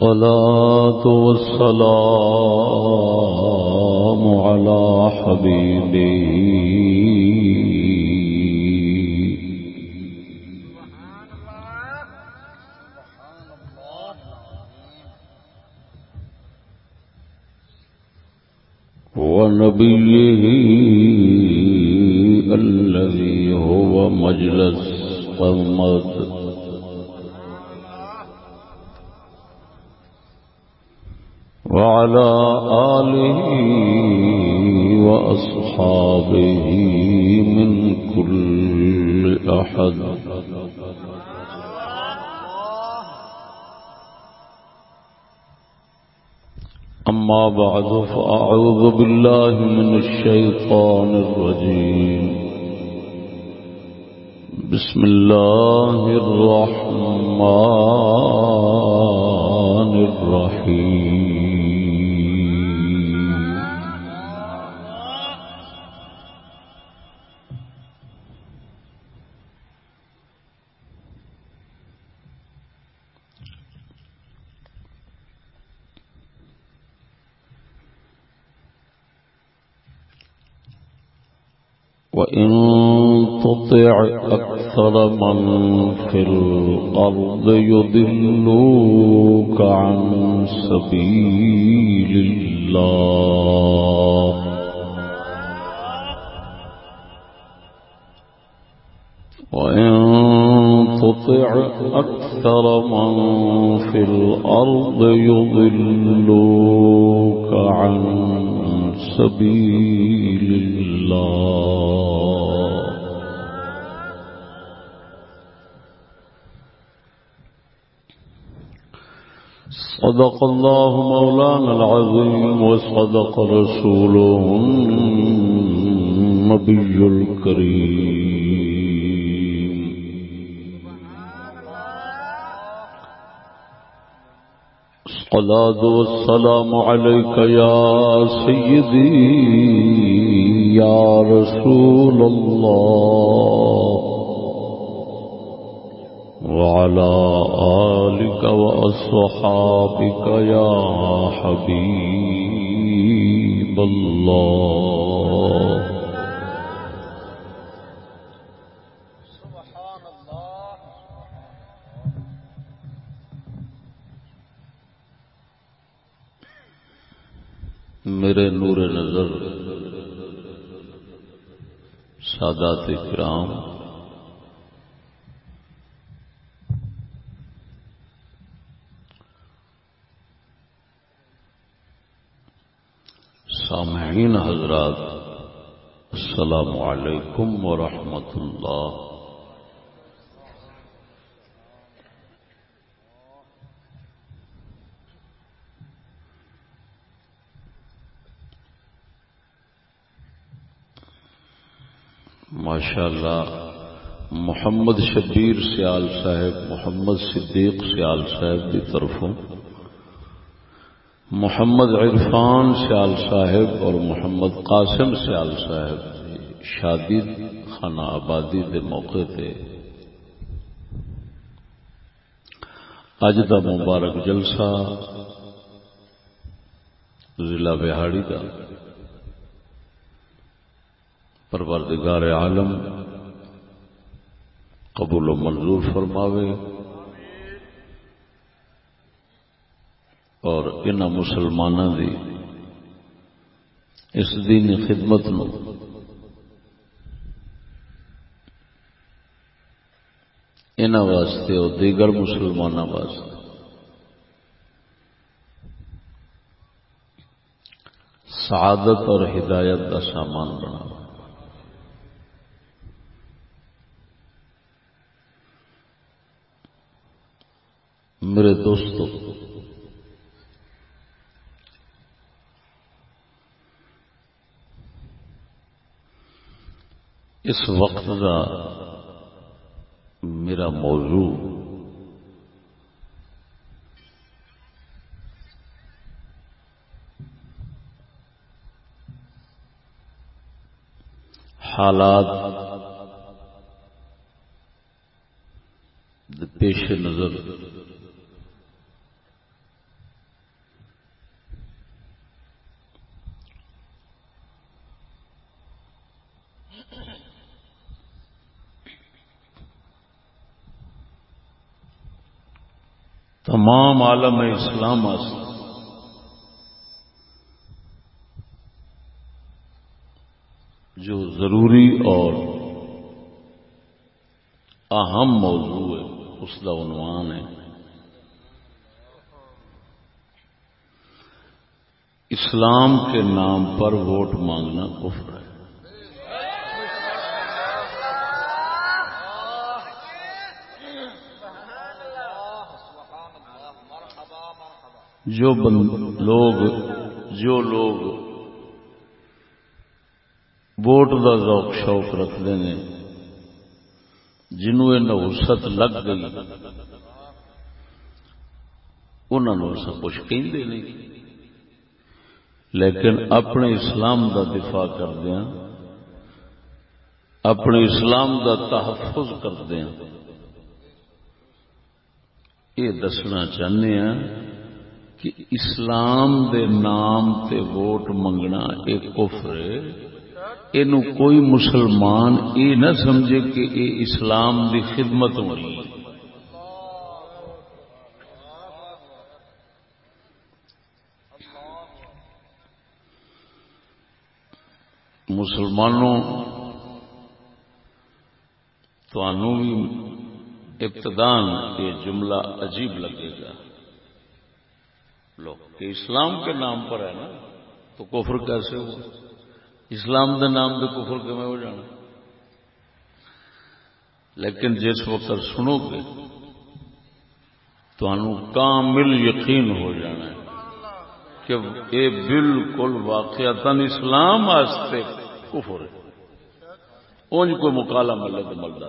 والصلاة والسلام على حبيبي. ونبيه الذي هو مجلس قمد وعلى آله وأصحابه من كل أحد. أما بعد فأعوذ بالله من الشيطان الرجيم. بسم الله الرحمن الرحيم. وإن تطع أكثر من في الأرض يضلوك عن سبيل الله. وإن تطع أكثر من في الأرض يضلوك عن سبيل الله. صدق الله مولانا العظيم وصدق رسوله النبي الكريم الصلاة والسلام عليك يا سيدي يا رسول الله وعلى آلك وأصحابك يا حبيب الله. میرے نور نظر سادات کرام۔ سامعین حضرات السلام علیکم ورحمۃ اللہ۔ ماشاء اللہ محمد شبیر سیال صاحب، محمد صدیق سیال صاحب کی طرفوں، محمد عرفان سیال صاحب اور محمد قاسم سیال صاحب شادی خانہ آبادی کے موقع پہ اج کا مبارک جلسہ ضلع بہاڑی کا پروردگار عالم قبول و منظور فرماوے اور ان مسلمانوں کی اس دینی خدمت نو ان واسطے اور دیگر مسلمانوں واسطے سعادت اور ہدایت کا سامان بنا میرے دوستو اس وقت کا میرا موضوع حالات پیش نظر تمام عالم اسلام جو ضروری اور اہم موضوع ہے، اس کا عنوان ہے۔ اسلام کے نام پر ووٹ مانگنا کفر ہے۔ جو لوگ جو لوگ ووٹ کا ذوق شوق رکھتے ہیں، جنہوں یہ نوست لگ گئی انہوں سب کچھ کہتے نہیں۔ لیکن اپنے اسلام دا دفاع کردیا اپنے اسلام دا تحفظ کردیا یہ دسنا چاہنے ہیں کہ اسلام دے نام تے ووٹ منگنا ایک کفر ہے یہ کوئی مسلمان یہ نہ سمجھے کہ یہ اسلام دی خدمت ہونی مسلمانوں تو بھی ابتدان یہ جملہ عجیب لگے گا۔ لو، کہ اسلام کے نام پر ہے نا، تو کفر کیسے ہو اسلام کے نام پہ کفر کیون ہو جانا؟ لیکن جس وقت سنو گے تو کامل یقین ہو جانا ہے کہ یہ بالکل واقعات اسلام واسطے کفر ہے۔ اونج کوئی مکالا ملے تو ملتا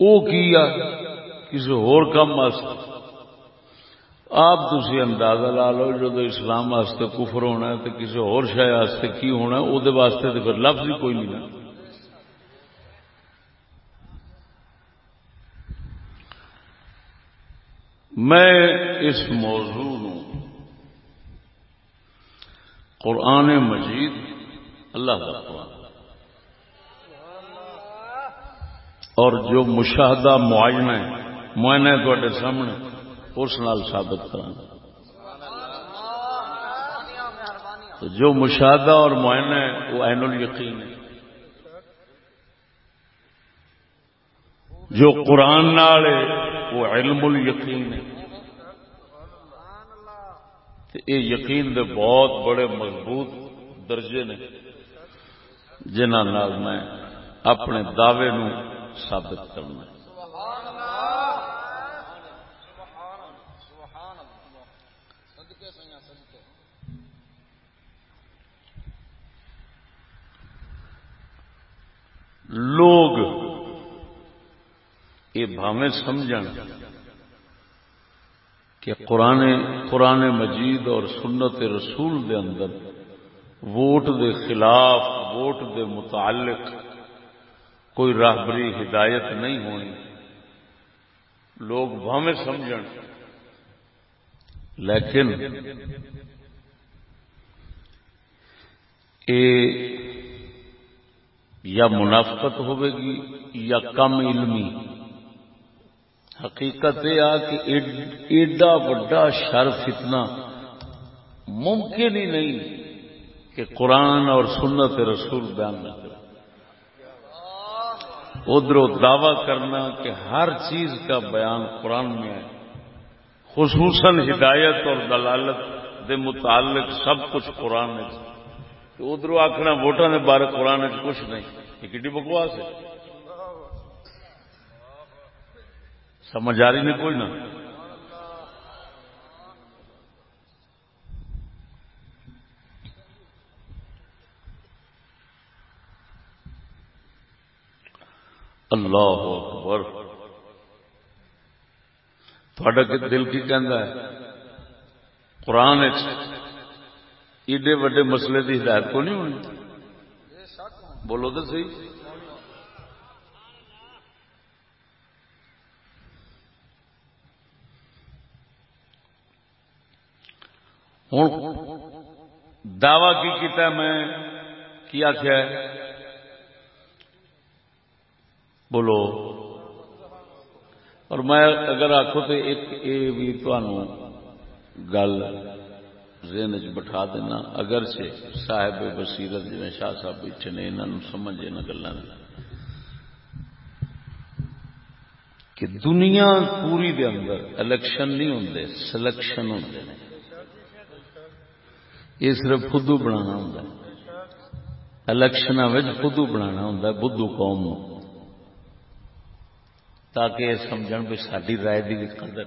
وہ کیا؟ کسی ہور کام آپ تھی اندازہ لا لو جب اسلام واسطے کفر ہونا ہے تو کسی ہور شہ کی ہونا ہے وہ واسطے تو پھر لفظ ہی کوئی نہیں میں اس موضوع قرآن مجید اللہ کا قرآن اور جو مشاہدہ معائنہ ہے معائنہ تے سامنے اس نال ثابت کرنا جو مشاہدہ اور معائنہ ہے، وہ عین الیقین ہے۔ جو قرآن نال ہے، وہ علم الیقین ہے۔ یہ یقین دے بہت بڑے مضبوط درجے نے جنہوں میں اپنے دعوے نو ثابت کرنا لوگ یہ بھاویں سمجھ کہ قرآن قرآن مجید اور سنت رسول دے اندر ووٹ دے خلاف، ووٹ دے متعلق کوئی راہبری ہدایت نہیں ہونی۔ لوگ بھاویں سمجھ لیکن اے یا منافقت ہوے گی یا کم علمی۔ حقیقت یہ آ کہ ایڈا وڈا شرف اتنا ممکن ہی نہیں کہ قرآن اور سنت رسول بیان نہ کرے۔ ادھر دعوی کرنا کہ ہر چیز کا بیان قرآن میں ہے۔ خصوصاً ہدایت اور دلالت دے متعلق سب کچھ قرآن میں۔ ہے ادھر آخنا ووٹان کے بارے قرآن کچھ نہیں۔ یہ کٹی بکواس ہے؟ سمجھ آ رہی نہیں کوئی نہ اللہ اکبر۔ تھوڑا دل کی کہہ قرآن ایڈے وڈے مسئلے کی ہدایت کو نہیں ہونی بولو تو سی ہوں دعوی کی کیتا میں کیا کیا ہے؟ بولو۔ اور میں اگر آخو تو ایک، یہ بھی گل ذہن چ بٹھا دینا۔ اگرچہ صاحب بصیرت جی شاہ صاحب بیٹھے نے انہوں سمجھ ان گلوں کہ دنیا پوری دے اندر الیکشن نہیں ہوں سلیکشن ہوں یہ صرف خدو بنا ہوں الیکشن خدو بنا ہوں بدھو قوم تاکہ یہ سمجھ بھی ساری رائے کی قدر۔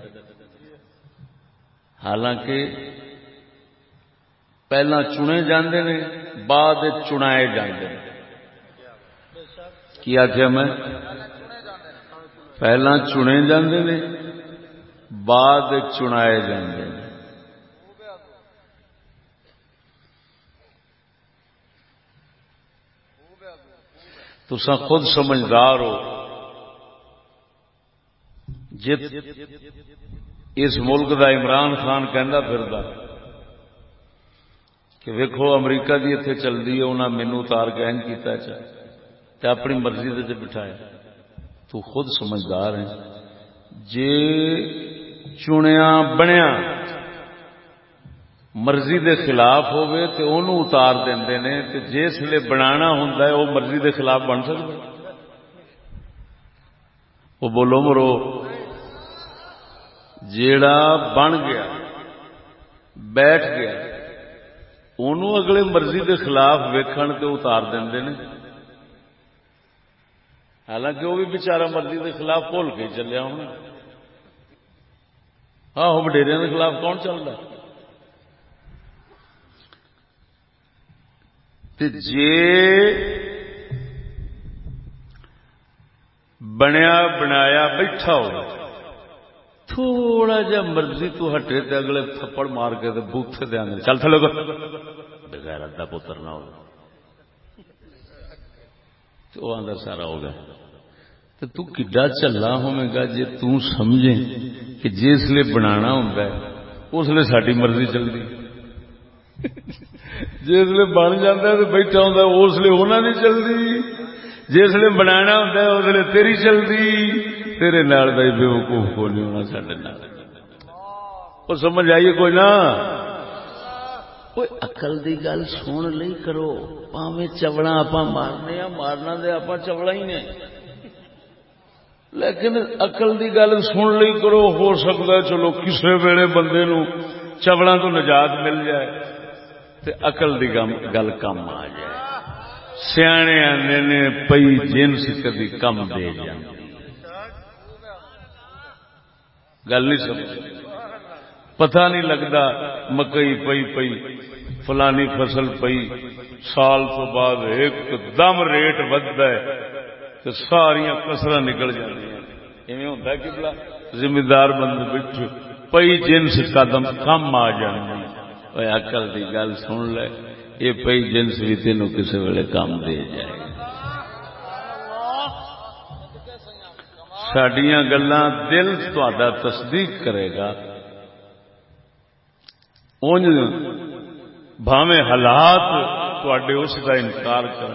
حالانکہ پہلا چنے جاندے نے بعد چنائے جاندے ہیں کی آخیا میں پہلا چنے جاندے نے بعد چنائے جاندے ہیں تو خود سمجھدار ہو جت اس ملک دا عمران خان کہندا پھردا کہ ویکھو امریکہ جی دی اتنے چلتی ہے انہیں مینو اتار کے این کیتا تے اپنی مرضی دے بٹھایا۔ تو خود سمجھدار ہے جے چنیا بنیا، مرضی دے خلاف ہوئے تے انہوں اتار دے نے، تے جس لیے بنانا ہوں وہ مرضی دے خلاف بن سکتا وہ بولو مرو، جیڑا بن گیا، بیٹھ گیا انہوں اگلے مرضی کے خلاف ویکھن تے اتار دے حالانکہ وہ بھی بچارا مرضی کے خلاف بھول کے چلیا ہونا ہاں وہ وڈیریا کے خلاف کون چلتا جے بنیا بنایا بیٹھا ہو تھوڑا جا مرضی تو ہٹے تے اگلے تھپڑ مار کے تے بوتھے دے آنے چل تھلے گا بغیر ادا پتر نہ ہو۔ تو آدھا سارا ہو گیا۔ تو تو کڈا چلا ہوئے گا جی تو سمجھے کہ جس لیے بنانا ہوں اس لیے ساری مرضی چلتی جس لیے بن جاتا ہے تو بیٹھا ہوں اس لیے ہونا نہیں چلتی جس لیے بنا ہوں اس لیے تیری چلتی، تیرے نال بھائی بے وقوف کو نہیں ہونا سڈے وہ سمجھ آئیے کوئی نہ؟ اقل دی گل سن لی کرو۔ پاوے چوڑا آپ مارنے ہاں، مارنا دے آپ چوڑا ہی نے۔ لیکن اقل دی گل سن لی کرو، ہو سکتا ہے چلو کسی ویلے بندے نو چوڑا تو نجات مل جائے، تے اقل دی گل کم آ جائے۔ سیانے آنے نے پئی جنس کدی کم دے جانے گل نہیں سمجھ۔ پتہ نہیں لگتا مکئی پئی پئی، فلانی فصل پئی، سال تو بعد ایک دم ریٹ ہے تو ساریا کسر نکل جی ہوتا کہ بلا ذمہ دار بند بچ پئی جنس قدم کم آ جانی اکل کی گل سن لے۔ یہ پئی جنس بھی تینوں کسی ویلے کام دے جائے۔ سڈیا گلا دل تا تصدیق کرے گا۔ بھاوے حالات تے اس کا انکار کر،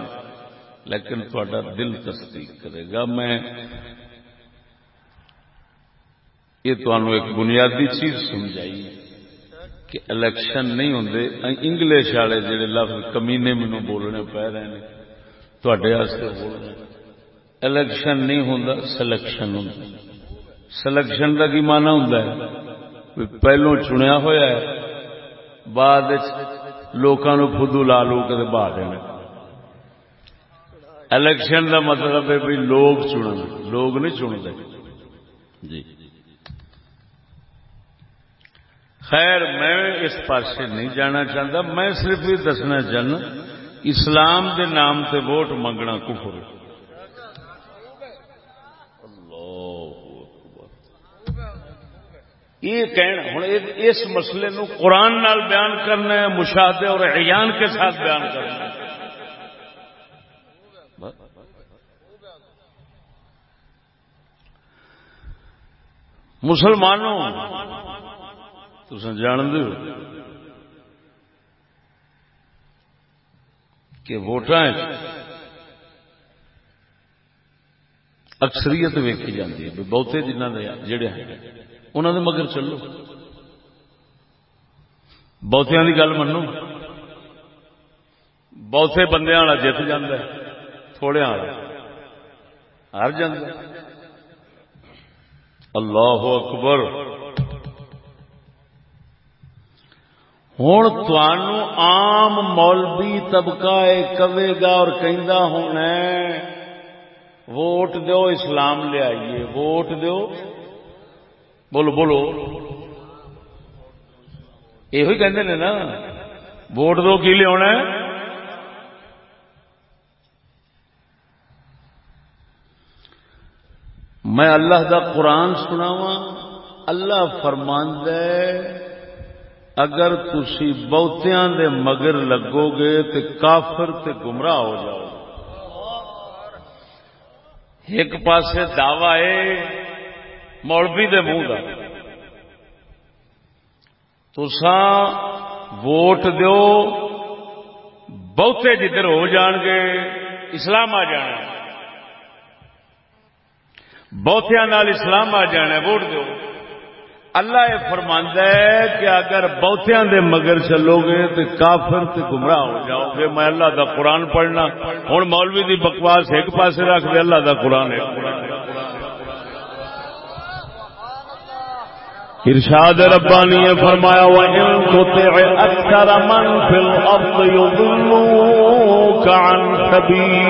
لیکن تا دل تصدیق کرے گا۔ میں یہ تمہوں ایک بنیادی چیز سمجھائی۔ کہ الیکشن نہیں ہوں انگلش والے جڑے لفظ کمینے مینو بولنے پی رہے ہیں تھوڑے بول رہے ہیں الیکشن نہیں ہوں سلیکشن ہوں سلیکشن کا کی مانا ہوں پہلو چنیا ہوا ہے، بعد لوگوں فدو لا لو کے بہا دینا الیکشن کا مطلب ہے بھی لوگ چن لوگ نہیں چنتے جی۔ خیر، میں اس پاس نہیں جانا چاہتا، میں صرف یہ دسنا چاہنا، اسلام دے نام تے ووٹ منگنا کفر۔ یہ کہنا ہوں اس مسئلے نو قرآن نال بیان کرنا ہے، مشاہدے اور عیان کے ساتھ بیان کرنا ہے۔ مسلمانوں جان دو کہ ووٹ اکثریت ویکھی جاتی ہے بہتے جنہ جڑے ہیں۔ انہوں نے مگر چلو۔ بہتیا کی گل منو۔ بہتے بندے والا جت جا تھوڑے والا ہر جا اللہ اکبر۔ ہوں عام مولوی طبقہ کوے گا اور کہہ ہونا ووٹ دو اسلام لے آئیے ووٹ دو بولو بولو یہ کہ نا ووٹ دو کی لیا میں اللہ دا قرآن سناوا اللہ فرماند اگر تھی بہتیاں دے مگر لگو گے تو کافر تے گمراہ ہو جاؤ۔ ایک پاسے دعوی ہے، مولوی دے منہ کا تسا ووٹ دیو، بہتے جدھر ہو جان گے، اسلام آ جانا بہتیا نال اسلام آ جانا، ووٹ دیو۔ اللہ یہ فرماندہ ہے کہ اگر بہتیا دے مگر چلو گے تو کافر تے گمراہ ہو جاؤ گے۔ میں اللہ دا قرآن پڑھنا۔ ہوں مولوی دی بکواس ایک پاسے رکھ دے، اللہ دا قرآن ہے ارشاد ربانی نے فرمایا، وَإِن تُطِعِ أَكْثَرَ مَن فِي الْأَرْضِ يُضِلُّوكَ عَن سَبِيلِ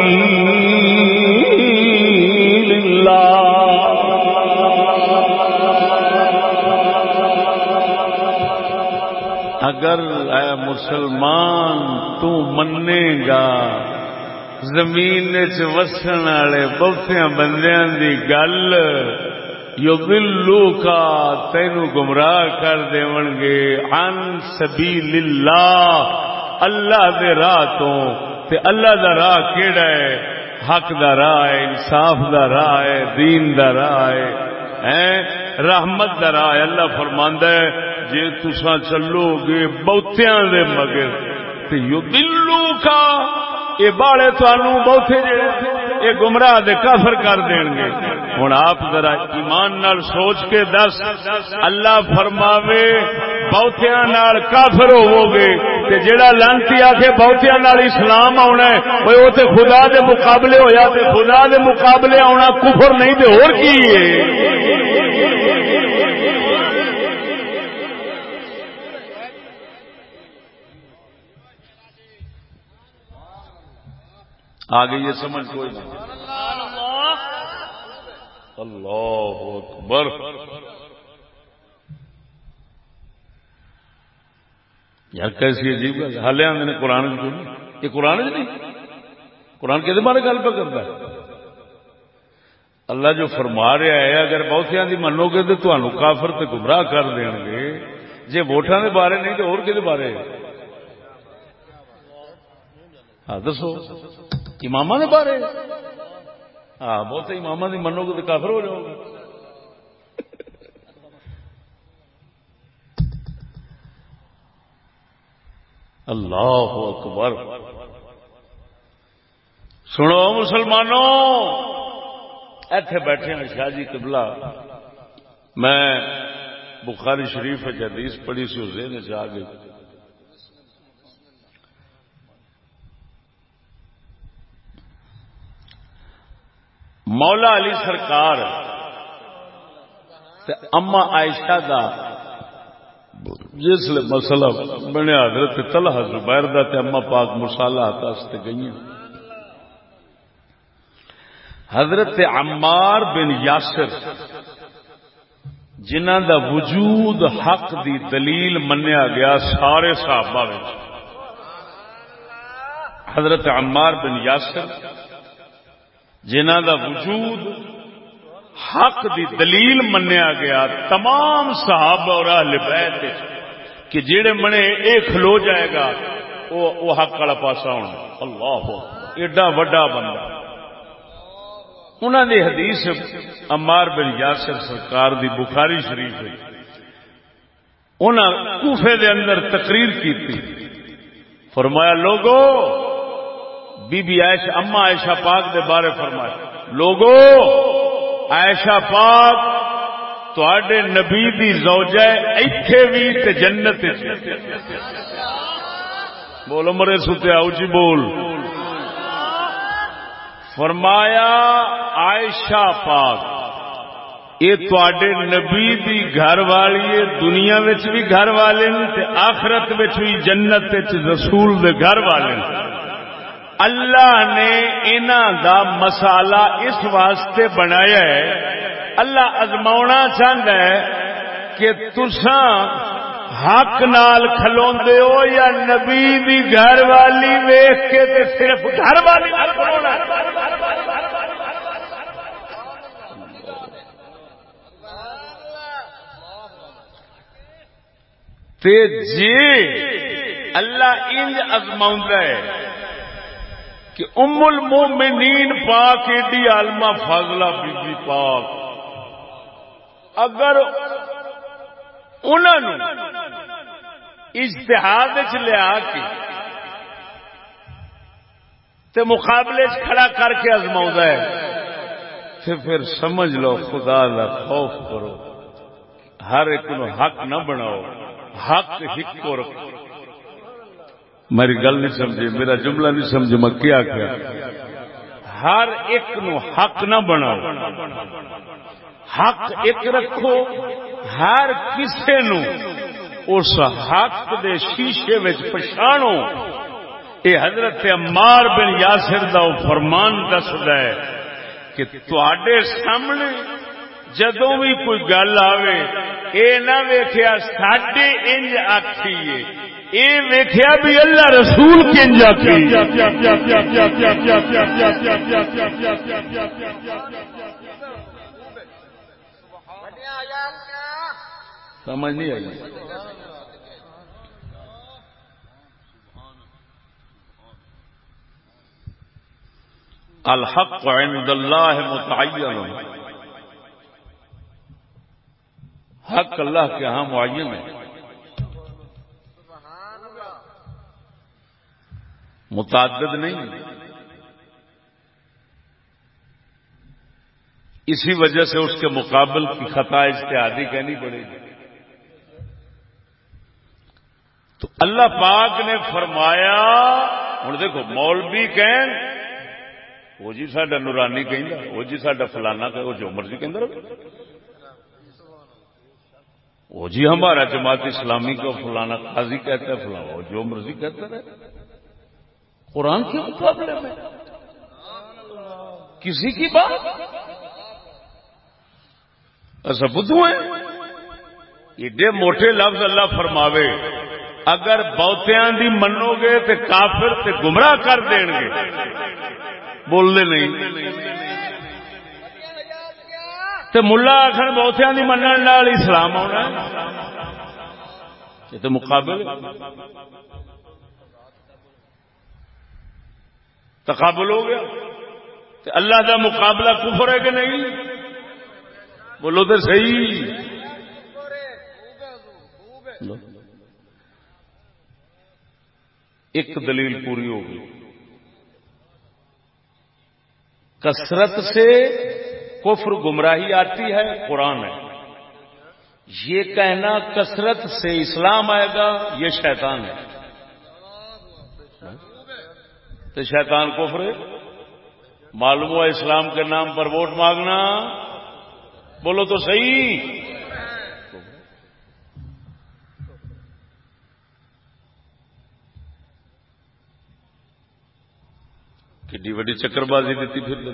اللَّهِ اگر اے مسلمان تو منے گا، زمین چ وسن والے بہتیاں بندیاں دی گل یو بلو کا تین گمراہ کر دے گے ان سبیل اللہ اللہ دے راہ تو۔ تے اللہ دا راہ کیڑا ہے؟ حق دا راہ ہے، انصاف دا راہ ہے، دین دا راہ ہے رحمت دا راہ ہے، اللہ فرماندا ہے۔ جے تساں چلو گے بہتیاں دے مگر، تے یو کا، اے بالے تانوں بہتے جڑے یہ گمراہ دے کافر کر دیں گے۔ ہوں آپ ذرا ایمان نال سوچ کے دس، اللہ فرماوے بہتیا نال کافر ہوو گے تے جڑا لانتی آ کے بہتیا نال اسلام آنا ہے وہ تے خدا دے مقابلے ہویا، تے خدا دے مقابلے آنا کفر نہیں، تے اور کی ہے؟ آگے یہ سمجھ کوئی نہیں۔ اللہ اکبر۔ یار کیسی عجیب گل۔ ہالے آدھے نے قرآن یہ قرآن نہیں؟ قرآن کہ بارے گل پہ کرتا ہے۔ اللہ جو فرما رہا ہے، اگر بہتیا کی منو گے تو تمہوں کافر تے گمراہ کر دیں گے جی ووٹان کے بارے نہیں تو اور کہ بارے؟ ہاں دسو۔ امام نے بارے۔ ہاں بہت امام کی منو گے تو کافر ہو جاؤ گے۔ اللہ اکبر۔ سنو مسلمانوں، ایتھے بیٹھے ہیں شاہ جی قبلہ۔ میں بخاری شریف حدیث پڑھی سی، اس دن سے آگے مولا علی سرکار اما عائشہ دا جس مسئلہ بنیا حضرت طلحہ زبیر دا تے اما پاک مصالحہ تاستے گئی حضرت عمار بن یاسر جنہ دا وجود حق دی دلیل منیا گیا سارے صحابہ حضرت عمار بن یاسر جنہ دا وجود حق دی دلیل منیا گیا، تمام صحابہ اور اہل بیت کہ جڑے منے اے کھلو جائے گا وہ حق والا پاسا ہونا۔ اللہ، ایڈا وڈا بندہ۔ انہوں نے حدیث امار بن یاسر سرکار دی بخاری شریف ہے انہوں کوفے دے اندر تقریر کی تھی فرمایا لوگوں بی بی عائشہ، اما عائشہ پاک دے بارے فرمائے۔ لوگو ایشا پاک تے نبی دی زوجہ ایتھے بھی تے جنت بولو مرے ستے آؤ جی بول۔ فرمایا، عائشہ پاک یہ تے نبی دی گھر والی ہے، دنیا بھی گھر والے تے آخرت بھی جنت رسول دے گھر والے اللہ نے انہ دا مسالہ اس واسطے بنایا ہے۔ اللہ ازما چاہتا ہے کہ تسا حق نال کھلو ہو یا نبی دی گھر والی ویخ کے تے صرف گھر والی تے جی اللہ انج ازما ہے۔ کہ ام المومنین پاک ایڈی عالمہ فاضلہ بی بی پاک۔ اگر انہوں اشتہاد لیا کے تے مقابلے کھڑا کر کے ازما ہے تے پھر سمجھ لو، خدا کا خوف کرو۔ ہر ایک نو حق نہ بناؤ، حق ہکو رکھو۔ میری گل نہیں سمجھی، میرا جملہ نہیں سمجھ میں کیا کیا؟ ہر ایک نو حق نہ بناؤ۔ حق ایک رکھو، ہر کسے نو اس حق دے شیشے وچ پچھاڑو اے حضرت عمار بن یاسر دا فرمان دسدا ہے کہ تواڈے سامنے جدوں بھی کوئی گل آوے، اے نہ ویکھیا ساڈے انج آکھیے۔ اے ویکھیا بھی اللہ رسول کنج سمجھ نہیں آئی۔ الحق عند اللہ متعین۔ حق اللہ کے ہاں معین ہے۔ متعدد نہیں۔ اسی وجہ سے اس کے مقابل کی خطا اشتہادی کہنی پڑے گی۔ تو اللہ پاک نے فرمایا ہوں دیکھو، مولوی کہیں، وہ جی سا نورانی کہ وہ جی سا فلانا کہ وہ جو مرضی کہ وہ جی ہمارا جماعت اسلامی کو فلانا قاضی کہتا ہے فلانا وہ جو مرضی کہتا رہے۔ قرآن کے مقابلے میں کسی کی بات؟ ایسا بدھو ہے؟ ایڈے موٹے لفظ اللہ فرماوے، اگر بہتیاں دی منو گے تو کافر تے گمراہ کر دیں گے۔ بولنے نہیں۔ تے ملا آخر بہتیا کی من اسلام آنا۔ یہ تو مقابل تقابل ہو گیا۔ تے اللہ کا مقابلہ کفر ہے کہ نہیں؟ بولو تو صحیح۔ ایک دلیل پوری ہوگی کثرت سے کفر گمراہی آتی ہے، قرآن ہے۔ یہ کہنا کثرت سے اسلام آئے گا، یہ شیطان ہے۔ تو شیطان کفر معلوم ہوا اسلام کے نام پر ووٹ مانگنا۔ بولو تو صحیح۔ کڈی وڈی چکر بازی دیتی پھر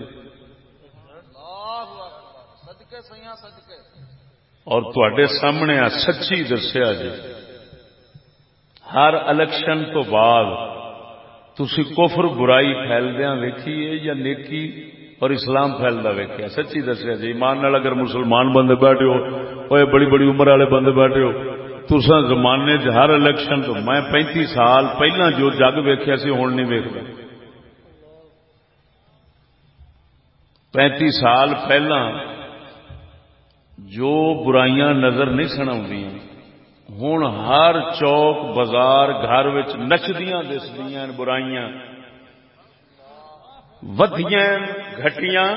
اور تے سامنے سچی دسیا جی۔ ہر الیکشن تو بعد تھی کفر برائی پھیلدیا ویکھیے یا نیکی اور اسلام پھیلتا ویکیا سچی دسیا جی ایمان نال اگر مسلمان بندے بیٹھے ہو بڑی بڑی عمر والے بندے بیٹھے ہو تسا زمانے چ ہر الیکشن تو میں پینتی سال پہلا جو جگ ویکیا سی ہوں نہیں ویکتا پینتی سال پہلا جو برائیاں نظر نہیں سنا ہوں ہر چوک بازار گھر نچدیاں دسدیاں برائیاں ودیاں گھٹیاں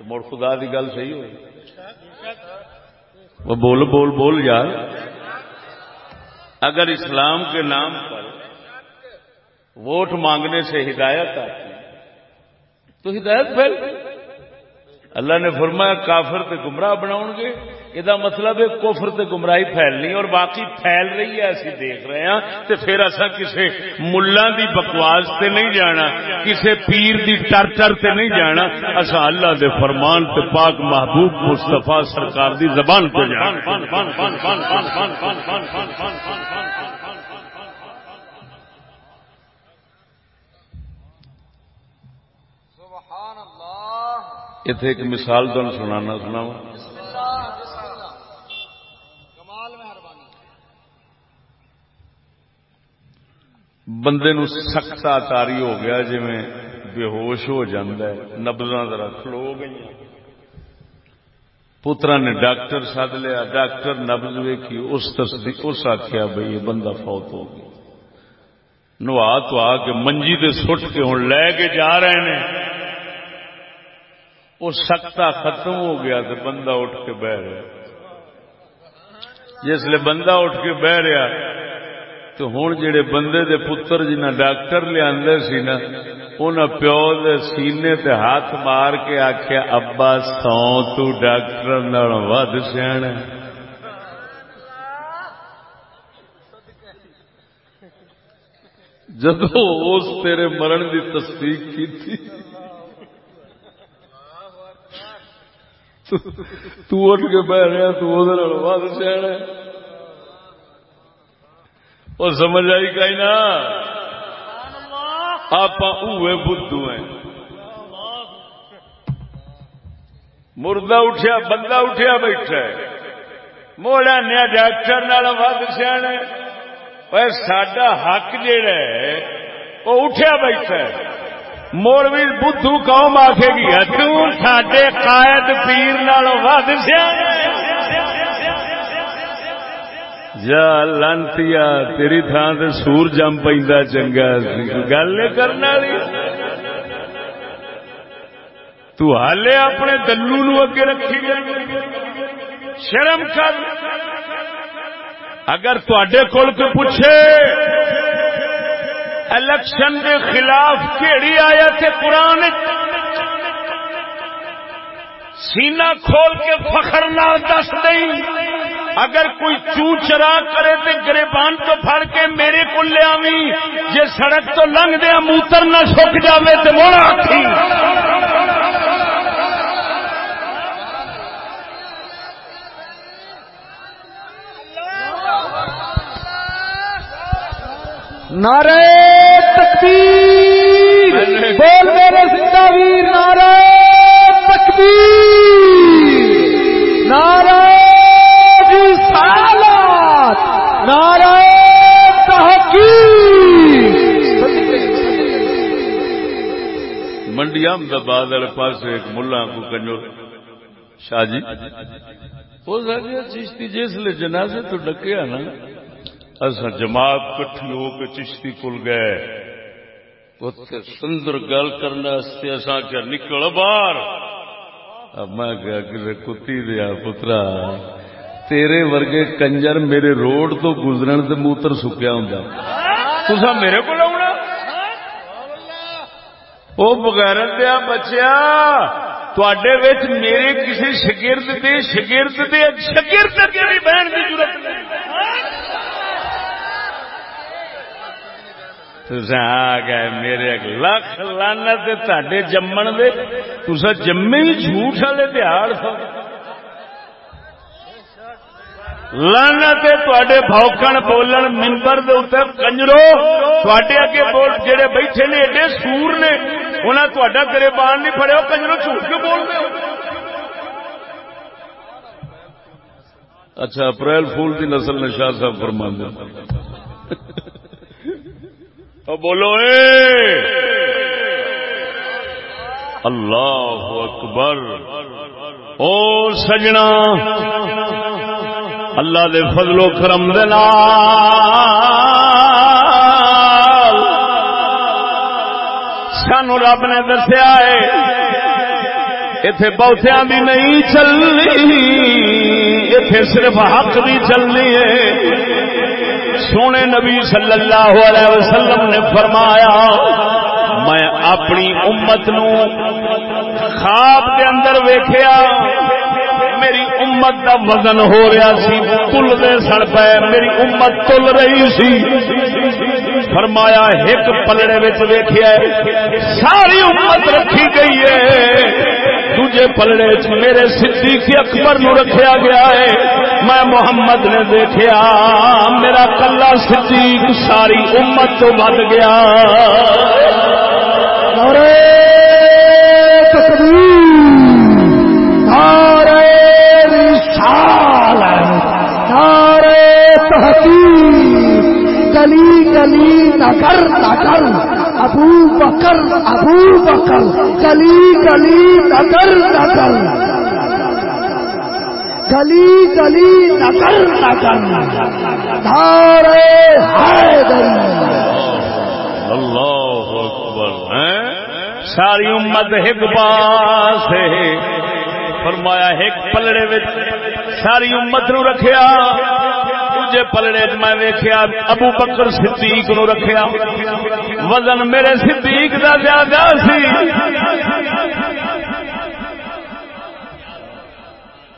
مڑ خدا دی گل صحیح ہوئی وہ بول بول بول یار اگر اسلام کے نام پر ووٹ مانگنے سے ہدایت آتی تو ہدایت پھیل اللہ نے فرمایا، کافر تے گمراہ بناؤ گے؟ یہ مطلب ہے کوفر تے گمراہی پھیلنی اور باقی پھیل رہی ہے اسی دیکھ رہے ہیں۔ تے پھر اصا کسے ملا دی بکواس تے نہیں جانا، کسے پیر دی ٹر ٹر تے نہیں جانا۔ اصا اللہ دے فرمان تے پاک محبوب مصطفیٰ سرکار دی زبان تے جانا اتنے ایک مثال تم سنانا سنا بندے نو سخت تاری ہو گیا جی بے ہوش ہو جاندہ ہے۔ نبزاں ذرا کھلو گئی پترا نے ڈاکٹر سد لیا۔ ڈاکٹر نبز ویکھی، اس تصدیق اس آخیا بھائی یہ بندہ فوت ہو گیا۔ نوا تو آ کے منجی دے سٹ کے ہوں لے کے جا رہے ہیں وہ سکتا ختم ہو گیا تو بندہ اٹھ کے بہ رہا جس لیے بندہ اٹھ کے بہ رہا تو ہوں جڑے بندے دے پتر جنہ ڈاکٹر لیا سی نا ان پیو دے سینے تے ہاتھ مار کے آخیا ابا سو تو ڈاکٹر ود سیاح جدو اس تیرے مرن دی تصدیق کی تھی تو اٹھ کے بہ رہا تو ود سیاح وہ سمجھ آئی کہیں نا؟ آپ بدھو ہیں۔ مردہ اٹھیا، بندہ اٹھیا بیٹھا ہے۔ موڑا نیا ڈاکٹر نال ود سیاح سڈا حق جہا ہے، وہ اٹھیا بیٹھا ہے۔ مولوی بدھو قوم آخے گی تے قائد پیر ود جا لانتی تیری تھان سے سور جم پہ چنگا گل کرنے تالے اپنے دلو نو اگے رکھی شرم کر۔ اگر تے کول کو پوچھے الیکشن کے خلاف کیڑی آیا تھے قرآن سینا کھول کے فخر نہ دس دیں۔ اگر کوئی چو چرا کرے تو گریبان تو پھڑ کے میرے کو لیا جی سڑک تو لنگ دیا موتر نہ سک جائے تو موڑا نعرہ تکبیر۔ بول میرے زندہ ویر نعرہ تکبیر۔ نعرہ رسالت۔ نعرہ تحقیق۔ منڈی احمدآباد والے پاس ایک ملا کو کنجو۔ شاہ جی۔ چشتی جس لے جنازے تو ڈکیا نا۔ اصا جماعت کٹھی ہو کے چشتی کل گئے۔ اتنے سندر گل کرنے اصا کیا نکل باہر۔ میں کیا کسی کتی دیا پترا، تیرے ورگے کنجر میرے روڈ تو گزرن سے موتر سکیا ہوں تسا میرے کو آنا وہ بغیر دیا بچیا تے میرے کسی شگرد دے شگرد دے، شگرد بہن کی ضرورت نہیں۔ آ گئے میرے لکھ لانا تے جمن دے تسا جمے ہی جھوٹ والے تہار لانا تے بوکن بولن ممبر کنجرو تے اگے بول جڑے بیٹھے نے ایڈے سور نے انہیں تا گریبان نہیں پڑے کنجرو جھوٹ کے بول دے اچھا اپریل فول کی نسل نے شاہ صاحب فرما دیا بولو، اے! اللہ اکبر۔ او سجنا، اللہ دے فضل و کرم دے سانو رب نے دسیا ہے اتے بہتیا بھی نہیں چلنی اتے صرف حق بھی چلنی ہے۔ سونے نبی صلی اللہ علیہ وسلم نے فرمایا، میں اپنی امت نو خواب کے اندر ویخیا میری امت دا وزن ہو رہا سی، تل دے سڑ پے، میری امت تل رہی سی۔ فرمایا، ایک پلڑے ویخیا ساری امت رکھی گئی ہے۔ دوجے پلڑے چ میرے صدیق اکبر نو رکھیا گیا ہے۔ میں محمد نے دیکھا میرا کلا صدیق ساری امت تو بد گیا۔ گلی گلی نگر نگر۔ ابو بکر ابو بکر، گلی گلی، نگر نگر۔ گلی گلی، نگر نگر۔ دارے اللہ اکبر ساری امت ایک پاس فرمایا ایک پلڑے ساری امت نو رکھیا۔ دوجے پلڑے میں ویخیا ابو بکر صدیق نو رکھیا۔ وزن میرے صدیق دا زیادہ سی۔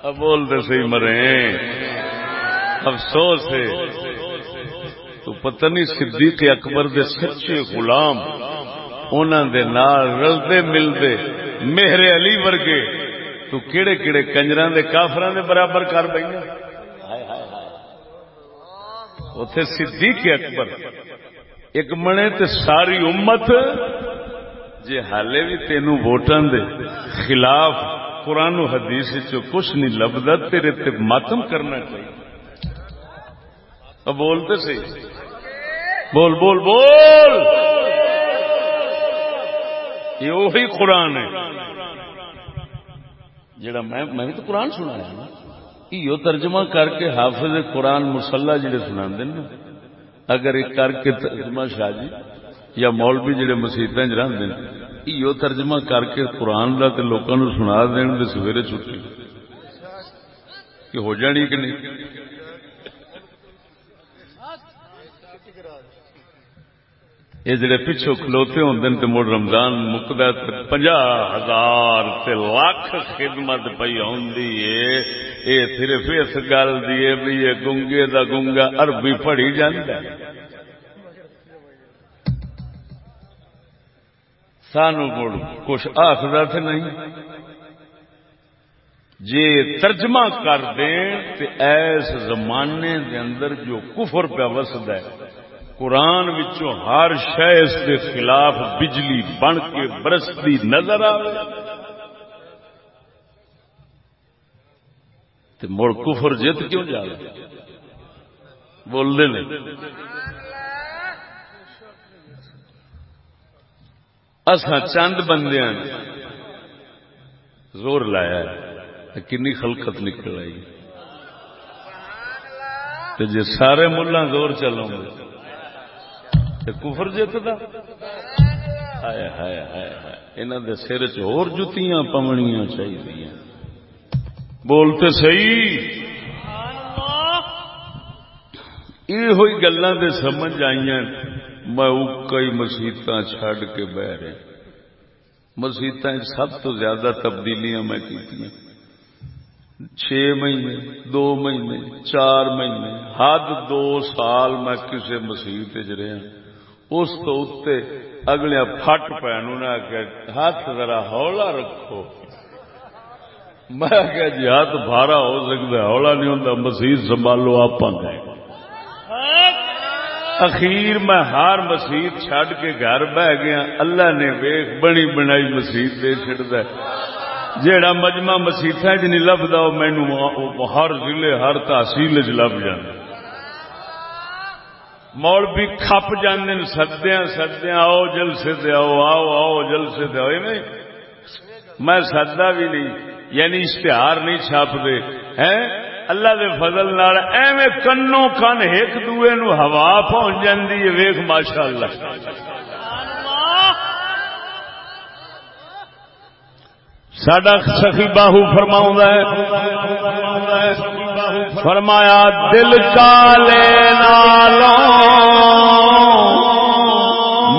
اب بولتے سی مرے۔ افسوس ہے۔ تو پتہ نہیں صدیق اکبر دے سچے غلام انہوں دے نال رلتے ملتے میرے علی ورگے۔ تو کیڑے کیڑے کنجر دے کافران دے برابر کر بیٹھے۔ اتے صدیق اکبر۔ ایک منے تے ساری امت جی حالے بھی تینوں ووٹان دے خلاف قرآن و حدیث چو کچھ نہیں لبدا، تیرے تے ماتم کرنا چاہیے۔ اب بولتے سی بول بول بول۔ یہ وہی قرآن ہے۔ جڑا میں میں تو قرآن سنایا نا یہ ترجمہ کر کے حافظ قرآن مسلح جڑے سنا دین اگر یہ کر کے ترجمہ شاہ جی یا مولوی جڑے مسیطیں رہتے ہیں یہ ترجمہ کر کے قرآن کا لوگوں سنا دین تو سویرے چھٹی کہ ہو جانی کہ نہیں؟ یہ جڑے پچھو کھلوتے ہوں تو مڑ رمضان مکد پنجا ہزار لاکھ خدمت پی آئی صرف اس گل دی بھی یہ گنگے دا گنگا عربی پڑھی جانا سانو مڑ کچھ آخر تو نہیں۔ جی ترجمہ کر دیں تو ایس زمانے دے اندر جو کفر پہ وسد ہے قرآن وچوں ہر شہ کے خلاف بجلی بن کے برستی نظر آئے تو مڑ کفر جت کیوں جا بول دے اصا چند بندے زور لایا کنی خلقت نکل آئی۔ جی سارے ملا زور چلو گے۔ کفر جتدا ہائے ہائے ہائے انہوں دے سر چور جتیاں پونیاں چاہیے بولتے صحیح؟ یہ ہوئی گلا دے سمجھ آئی میں کئی مسیت چھڈ کے بہ رہے۔ مسیت سب تو زیادہ تبدیلیاں میں کی چھ مہینے، دو مہینے، چار مہینے، حد دو سال میں کسی مسیحت چ رہا اس تو اتنے اگلے فٹ پین ہاتھ ذرا ہولا رکھو۔ میں کیا جی ہاتھ بھارا ہو سکتا ہولا نہیں ہوتا مسیح سنبھالو آپ گئے اخیر میں ہار مسیح چھڈ کے گھر بہ گیا۔ اللہ نے ویخ، بنی بنائی مسیح دے چڑتا جیڑا مجمع مسیح چ نہیں لبدا مینو ہر ضلع، ہر تحصیل چ لب جانا مول بھی کھپ جانے سدیا سدیا آؤ جلسے دے آؤ آؤ آؤ جلسے دے آؤ نہیں میں سدا بھی نہیں یعنی اشتہار نہیں چھاپ دے ہیں؟ اللہ دے فضل نال ایویں کنو کن ایک دوے نو ہوا پہنچ جاندی ہے، ویکھ ماشاءاللہ۔ سڈا سخی باہو فرماؤں ہے، فرمایا، دل کالے نالوں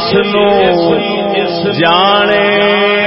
اس نو جانے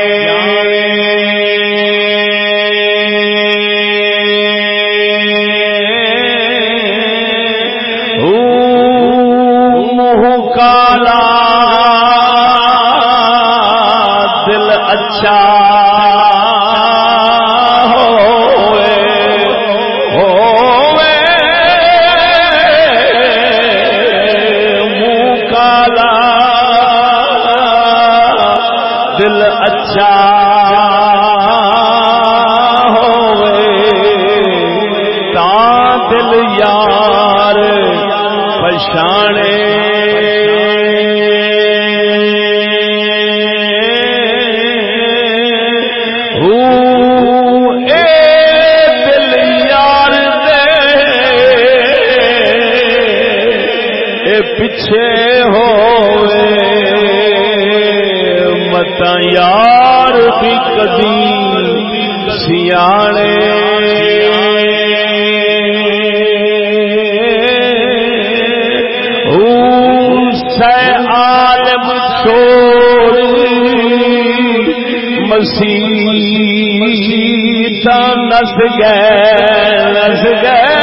لس گئے لس گئے۔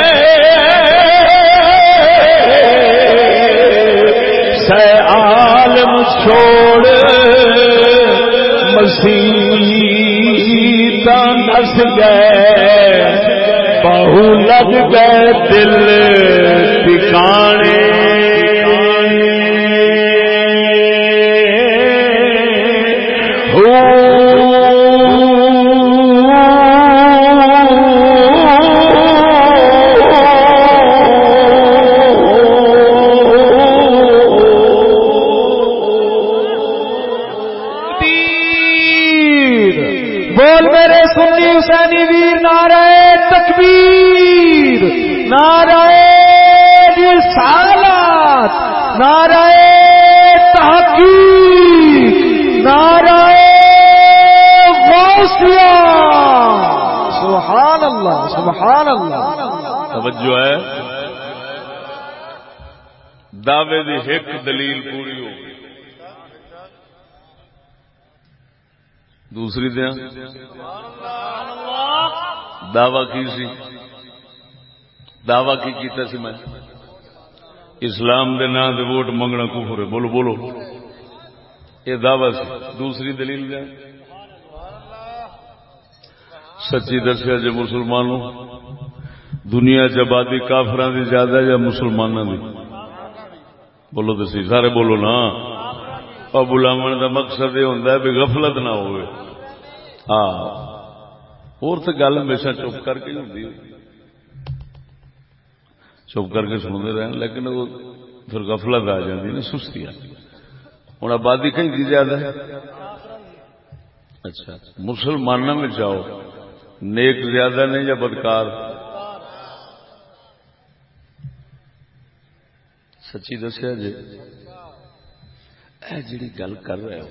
سے عالم نس گئے۔ بہو لگ گئے دل ٹکان جو دلیل پوری ہو گئی۔ دوسری دعوی کی کیتا سی میں۔ اسلام دے نام دے ووٹ منگنا کفر ہے۔ بولو بولو۔ یہ دعوی سی۔ دوسری دلیل دیا۔ سچی دسیا جی مسلمانوں دنیا چبادی کافران دی زیادہ یا مسلمانوں دی؟ بولو تو سی سارے بولو نا۔ اور بلاو کا مقصد یہ ہوتا ہے بھی غفلت نہ ہوئے۔ ہاں۔ اور تو گل ہمیشہ چپ کر کے ہوتی چپ کر کے سنتے رہے لیکن وہ پھر غفلت آ جاتی نا سستی ہوں آبادی کہیں کی زیادہ ہے؟ اچھا, اچھا۔ مسلمانوں میں جاؤ۔ نیک زیادہ نہیں یا بدکار؟ سچی دسیا جی؟ جی گل کر رہے ہو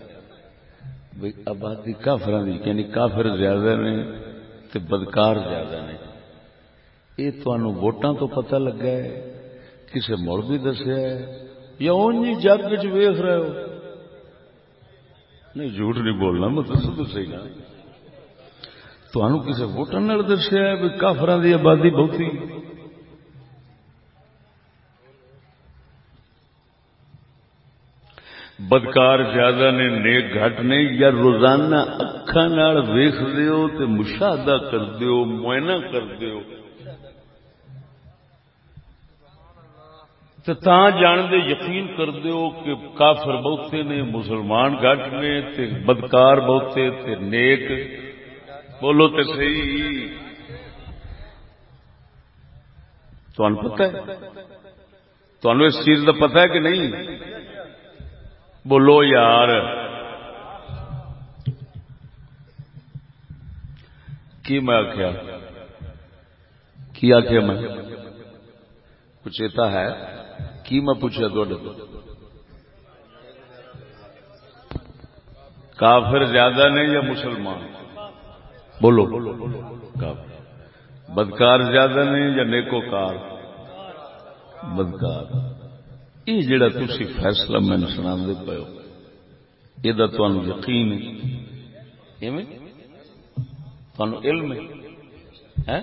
بھائی آبادی کافر یعنی کافر زیادہ نے بدکار زیادہ نے۔ یہ تمہوں ووٹاں تو پتہ لگا ہے کسی مڑ بھی دسیا ہے، یا جی جگ چ ویخ رہے ہو۔ نہیں، جھوٹ نہیں بولنا میں دسو تو صحیح نا تمہوں کسی ووٹان دسیا ہے بھی کافران کی آبادی بہتی۔ بدکار زیادہ نے نیک گھٹ نے یا روزانہ اکھان ویخ دیو تے مشاہدہ کر دیو معائنہ کر دیو تو تا جان دے یقین کر دیو کہ کافر بہتے نے، مسلمان گھٹ نے، تے بدکار بہتے، تے نیک۔ بولو تو صحیح۔ تمہیں پتا ہے؟ تمہیں اس چیز کا پتا ہے کہ نہیں؟ بولو یار کی میں آخیا کی آخیا میں پوچھتا ہے کی میں پوچھا تھوڑے کافر زیادہ نے یا مسلمان بولو بدکار زیادہ نے یا نیکو کار بدکار یہ جڑا تھی فیصلہ میں سنا دے پے یہ یقین علم ہے۔ ہاں؟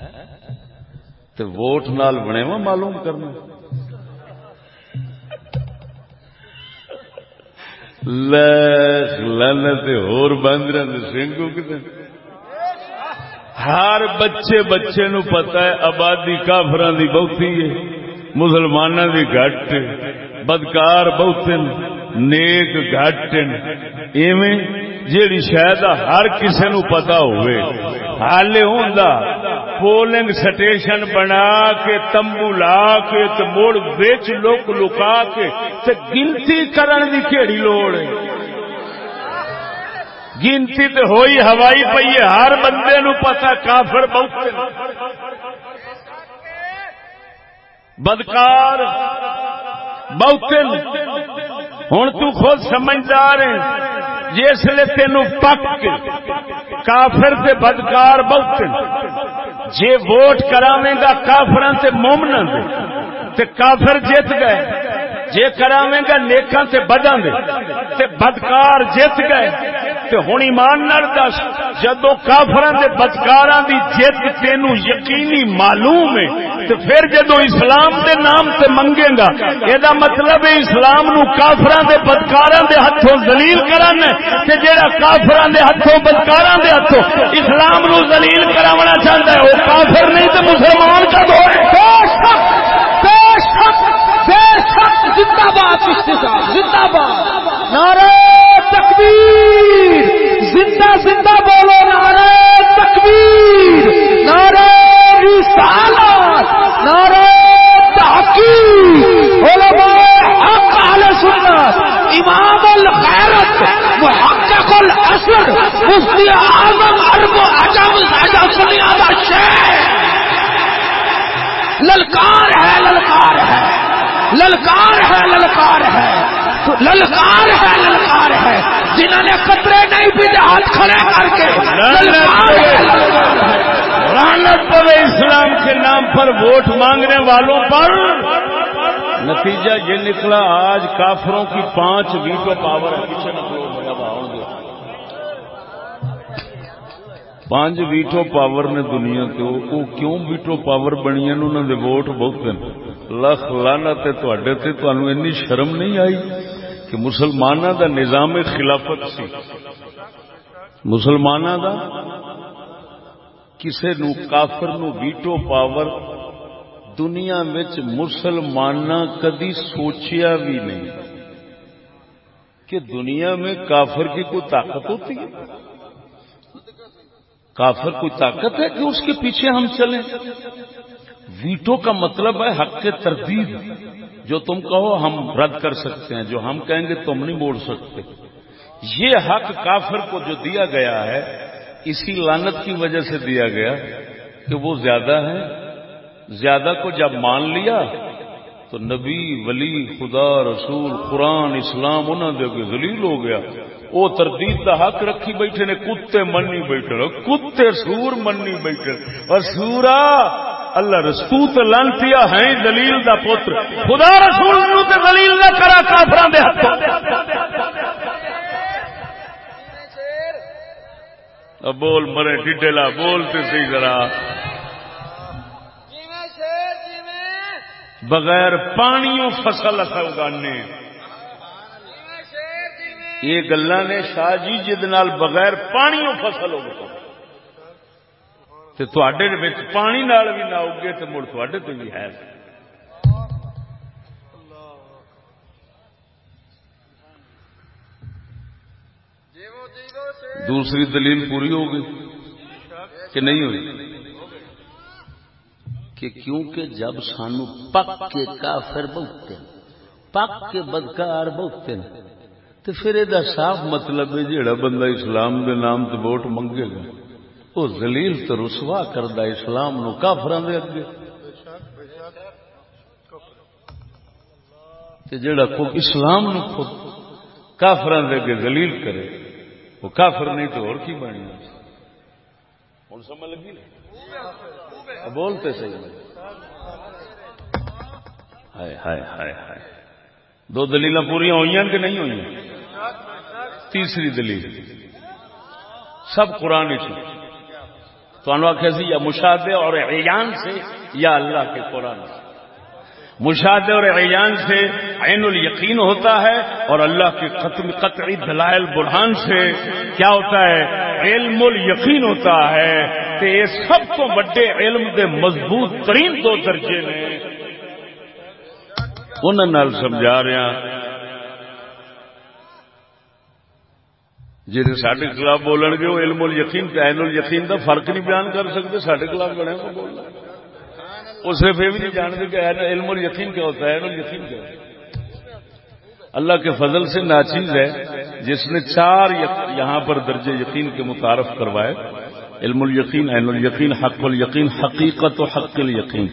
ووٹ نال بنے وا معلوم کرنا۔ لانت ہور باندر سنگو کتنے ہر بچے بچے نو پتا ہے آبادی کافران دی بہتی ہے مسلمانوں دی گھٹ بدکار بہت نیک گھٹ ایویں جیڑی شاید ہر کسے نو پتا ہوئے۔ حال ہوندا، پولنگ سٹیشن بنا کے، تمبو لا کے، تے موڑ وچ لوک لکا کے، تے گنتی کرن دی کیڑی لوڑ ہے؟ گنتی تے ہوئی ہوائی پئی ہے، ہر بندے نو پتا کافر بہت بدکار بہت ہوں تو خود سمجھدار ہے جس لے تین پک کافر تے بدکار بہت جے ووٹ کراویں گا کافر تے مومن دے تے کافر جیت گئے۔ جے کراویں گا نیکاں تے بداں دے تے بدکار جیت گئے۔ تے ہن ایمان نال دس جدوں کافراں دے بدکاراں دی جیت تینو یقینی معلوم ہے، تے پھر جدوں اسلام دے نام تے منگے گا اے دا مطلب ہے اسلام نو کافراں دے بدکاراں دے ہتھوں ذلیل کرن، تے جیڑا کافراں دے ہتھوں بدکاراں دے ہتھوں اسلام نو ذلیل کراونا چاہندا ہے، او کافر نہیں تے مسلمان کا دو بے بے شک بے شک، زندہ باد زندہ باد۔ نعرہ تکبیر۔ زندہ زندہ بولو نعرہ تکبیر۔ نعرہ رسالت، نعرہ تحقیق۔ علماء حق اہل سنت، امام الغیرت محقق الاثر مفتی اعظم عرب و عجم زیادہ سنیادہ شیخ۔ للکار ہے للکار ہے۔ للکار ہے للکار ہے۔ للکار ہے للکار ہے۔ جنہوں نے قطرے نہیں بھی ہاتھ کھڑے کر کے۔ رانت پڑے اسلام کے نام پر ووٹ مانگنے والوں پر نتیجہ یہ نکلا، آج کافروں کی پانچ ویٹو پاور ہے۔ پانچ ویٹو پاور نے دنیا تو، وہ کیوں ویٹو پاور بنی انہوں نے ووٹ بہت لکھ لانا تے تو تے تانوں انی شرم نہیں آئی؟ کہ مسلمانوں دا نظام خلافت سی۔ مسلمانوں دا کسے نو کافر نو ویٹو پاور دنیا وچ مسلمان کدی سوچیا بھی نہیں۔ کہ دنیا میں کافر کی کوئی طاقت ہوتی ہے؟ کافر کوئی طاقت ہے کہ اس کے پیچھے ہم چلیں؟ ویٹو کا مطلب ہے حق کے تردید، جو تم کہو ہم رد کر سکتے ہیں، جو ہم کہیں گے تم نہیں موڑ سکتے۔ یہ حق کافر کو جو دیا گیا ہے، اسی لانت کی وجہ سے دیا گیا کہ وہ زیادہ ہے۔ زیادہ کو جب مان لیا، تو نبی، ولی، خدا، رسول، قرآن، اسلام انہوں دے ذلیل ہو گیا۔ وہ تردید کا حق رکھی بیٹھے نے، کتے منی بیٹھے کتے سور منی بیٹھے اور سورا اللہ رسول لانتیا ہے دلیل دا پتر۔ خدا رسول تے دلیل نہ کرا کافران دے اب بول مرے ٹھلا بولتے سی ذرا۔ بغیر پانیوں فصل اصا اگانے۔ یہ گلا نے شاہ جی جد بغیر پانی فصل اگتا ہو پانی نال بھی نہ اگے تو مڑ تھوڑے تو بھی ہے۔ دوسری دلیل پوری ہو گئی کہ نہیں ہوئی؟ کہ کیونکہ جب سانو پک کے کافر بہتے پک کے بدکار بہتے تو پھر یہ صاف مطلب ہے جہاں بندہ اسلام دے نام تو ووٹ منگے گا۔ وہ زلیل تو رسوا کردہ اسلام نو کافران دے اگے۔ جڑا اسلام نو خود کافران دے اگے زلیل کرے، وہ کافر نہیں تو اور کی بنی ہوں سمجھ لگی بولتے صحیح ہائے ہائے ہائے ہائے۔ دو دلیل پوریا ہوئی ہیں کہ نہیں ہوئی تیسری دلیل۔ سب قرآن سے تو آخیا سی یا مشاہدے اور ایان سے یا اللہ کے قرآن سے۔ مشاہدے اور ایان سے عین الیقین ہوتا ہے اور اللہ کے قطعی دلائل برہان سے کیا ہوتا ہے؟ علم الیقین ہوتا ہے کہ یہ سب تو بڑے علم دے مضبوط ترین دو درجے نے۔ انہوں سمجھا رہا جی سڈے خلاف بولن گے، وہ علم الیقین تے عین الیقین دا فرق نہیں بیان کر سکتے سڈے خلاف بڑے کو بولنا۔ وہ صرف یہ بھی نہیں جانتے کہ علم الیقین کیا ہوتا ہے، عین الیقین کیا ہوتا ہے۔ اللہ کے فضل سے ناچیز ہے، جس نے چار یہاں پر درجے یقین کے متعارف کروائے۔ علم الیقین، عین الیقین، حق الیقین، حقیقت و حق الیقین۔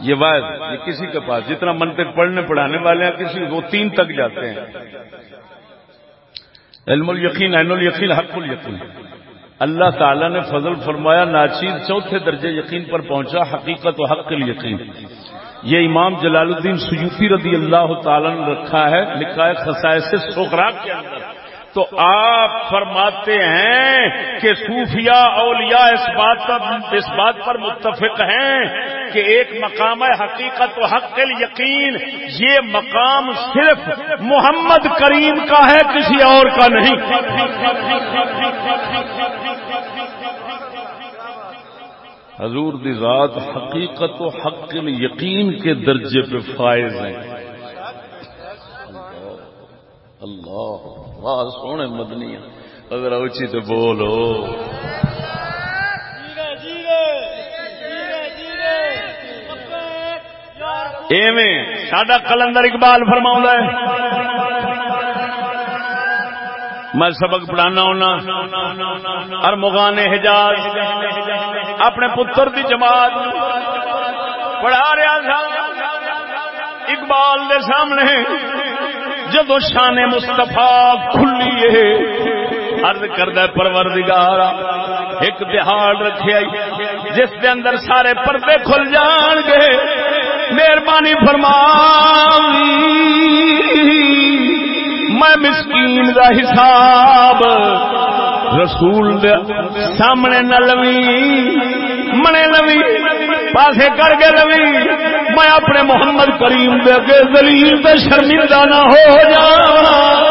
یہ واحد یہ کسی کے پاس، جتنا منطق پڑھنے پڑھانے والے ہیں، کسی وہ تین تک جاتے ہیں۔ علم الیقین، عین الیقین، حق الیقین۔ اللہ تعالی نے فضل فرمایا، ناچیز چوتھے درجے یقین پر پہنچا، حقیقت و حق الیقین۔ یہ امام جلال الدین سیوفی رضی اللہ تعالی نے رکھا ہے، لکھا ہے خسائے سے سوکراک کے اندر۔ تو آپ فرماتے ہیں کہ صوفیاء اولیاء اس بات پر اس بات پر متفق ہیں کہ ایک مقام ہے حقیقت و حق یقین۔ یہ مقام صرف محمد کریم کا ہے، کسی اور کا نہیں۔ حضور دی ذات حقیقت و حق یقین کے درجے پہ فائز ہیں۔ اللہ۔ واہ سونے مدنی اگر اچھی تو بولو۔ ساڈا کلندر اقبال فرما ہے۔ میں سبق پڑھانا ہونا ہر مغان حجاز اپنے پتر دی جماعت پڑھا رہا تھا۔ اقبال دے سامنے جدو شان مستفا کھلی ہے ارد کردہ پروردگار، ایک دہاڑ رکھے جس دے اندر سارے پردے کھل جان گے مہربانی فرما میں مسکین دا حساب رسول دے سامنے نہ لوی، منے لوی، پاسے کر کے لوی۔ میں اپنے محمد کریم دے کے دلیل پہ شرمندہ نہ ہو جا۔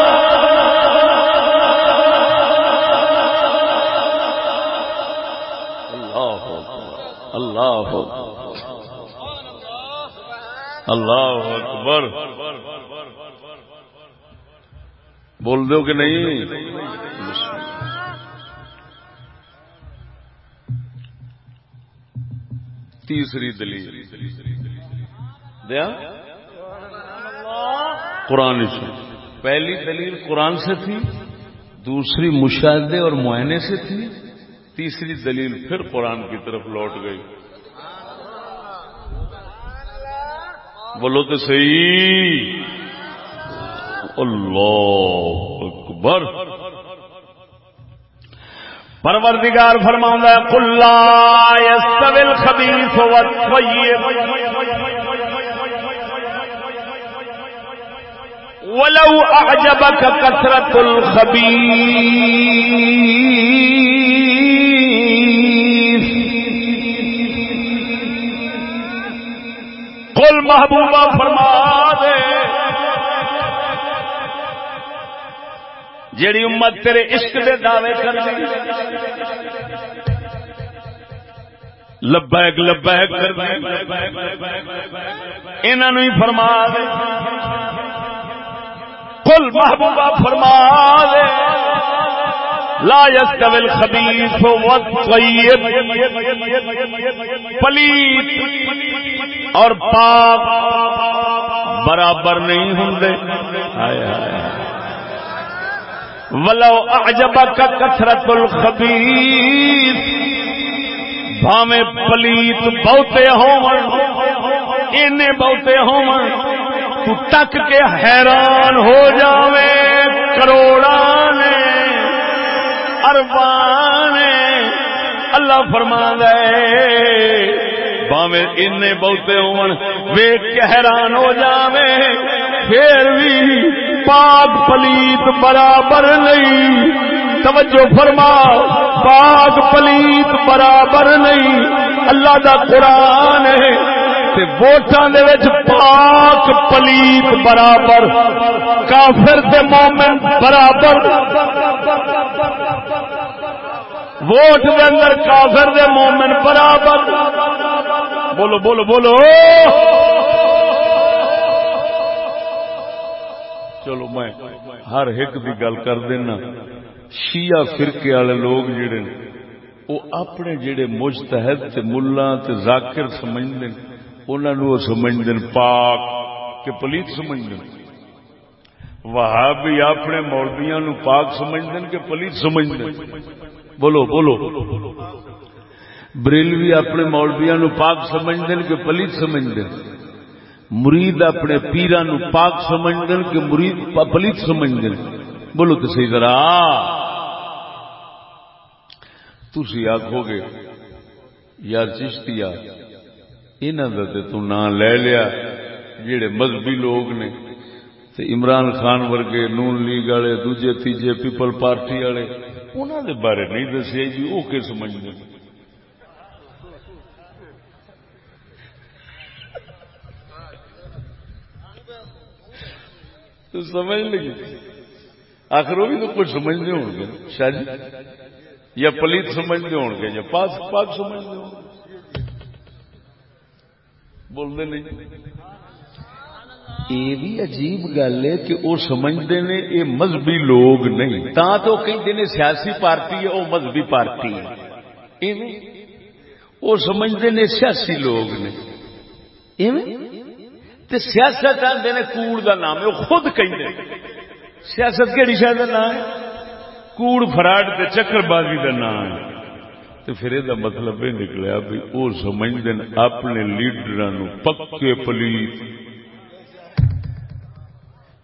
اللہ اللہ اکبر۔ بول دو کہ نہیں؟ تیسری دلیل۔ دیا؟ قرآن سے۔ پہلی دلیل قرآن سے تھی دوسری مشاہدے اور معائنے سے تھی تیسری دلیل پھر قرآن کی طرف لوٹ گئی۔ بولو تو صحیح۔ اللہ اکبر۔ پروردگار فرما کلا یستوی الخبیث والطیب ولو اعجبك كثرة الخبيث قل محبوبہ فرما جیڑی امت تیرے عشق دے دعوے کر لبیک لبیک کر انہوں ہی فرما دے۔ کل محبوبہ فرما دے۔ لا يستوي الخبيث والطيب پلیت اور پاک برابر نہیں ہوں ہائے ہائے۔ ولو اعجبك كثرت الخبيث. بھاویں پلیت بہتے ہون بہتے ہون، تو تک کے حیران ہو جاوے کروڑا نے اربان اللہ فرما دے باوے ان بہتے ہون ویک کے حیران ہو جاوے، پھر بھی پاک پلیت برابر نہیں۔ توجہ فرما، پاک پلیت برابر نہیں۔ اللہ دا قرآن ہے ووٹان پاک پلیت برابر۔ کافر دے مومن برابر۔ ووٹ دے اندر کافر دے مومن برابر۔ بولو بولو بولو۔ چلو میں ہر ایک بھی گل کر دینا۔ شیعہ فرقے والے لوگ جڑے وہ اپنے جڑے مجتہد ملا ذاکر سمجھتے ہیں انہوں سمجھ پاک کہ پلیت سمجھ وہ بھی اپنے مولبیا نو پاک سمجھ کہ پلیت سمجھ بولو بولو۔ بریلوی اپنے مولبیا نو پاک سمجھ کہ پلیت سمجھ مرید اپنے پیرا نو پاک سمجھ کہ مرید پلیت سمجھ بولو تو سی ذرا۔ تھی آخو گے، یار چشتی انہوں لے لیا جڑے مذہبی لوگ نے۔ عمران خان ورگے، نون لیگ والے، دوجے تیجے پیپل پارٹی والے انہوں دے بارے نہیں دسیا جی وہ کہ سمجھ سمجھ لگی۔ آخر وہ بھی تو کچھ سمجھنے ہو گے۔ شاید جی، یا پلیت سمجھنے ہو گے، یا پاک پاک سمجھنے ہو بولتے نہیں۔ یہ بھی عجیب گل ہے کہ وہ سمجھتے نے یہ مذہبی لوگ نہیں۔ تا تو کہتے ہیں سیاسی پارٹی ہے، وہ مذہبی پارٹی ہے۔ وہ سمجھتے نے سیاسی لوگ نے تے سیاست آتے نے کوڑ کا نام ہے، وہ خود کہیں سیاست کہڑی شاید کا نام ہے؟ کوڑ فراڈ چکر بازی کا نام ہے۔ تو پھر یہ مطلب یہ نکلیا بھی وہ سمجھتے اپنے لیڈر پکے پلیت۔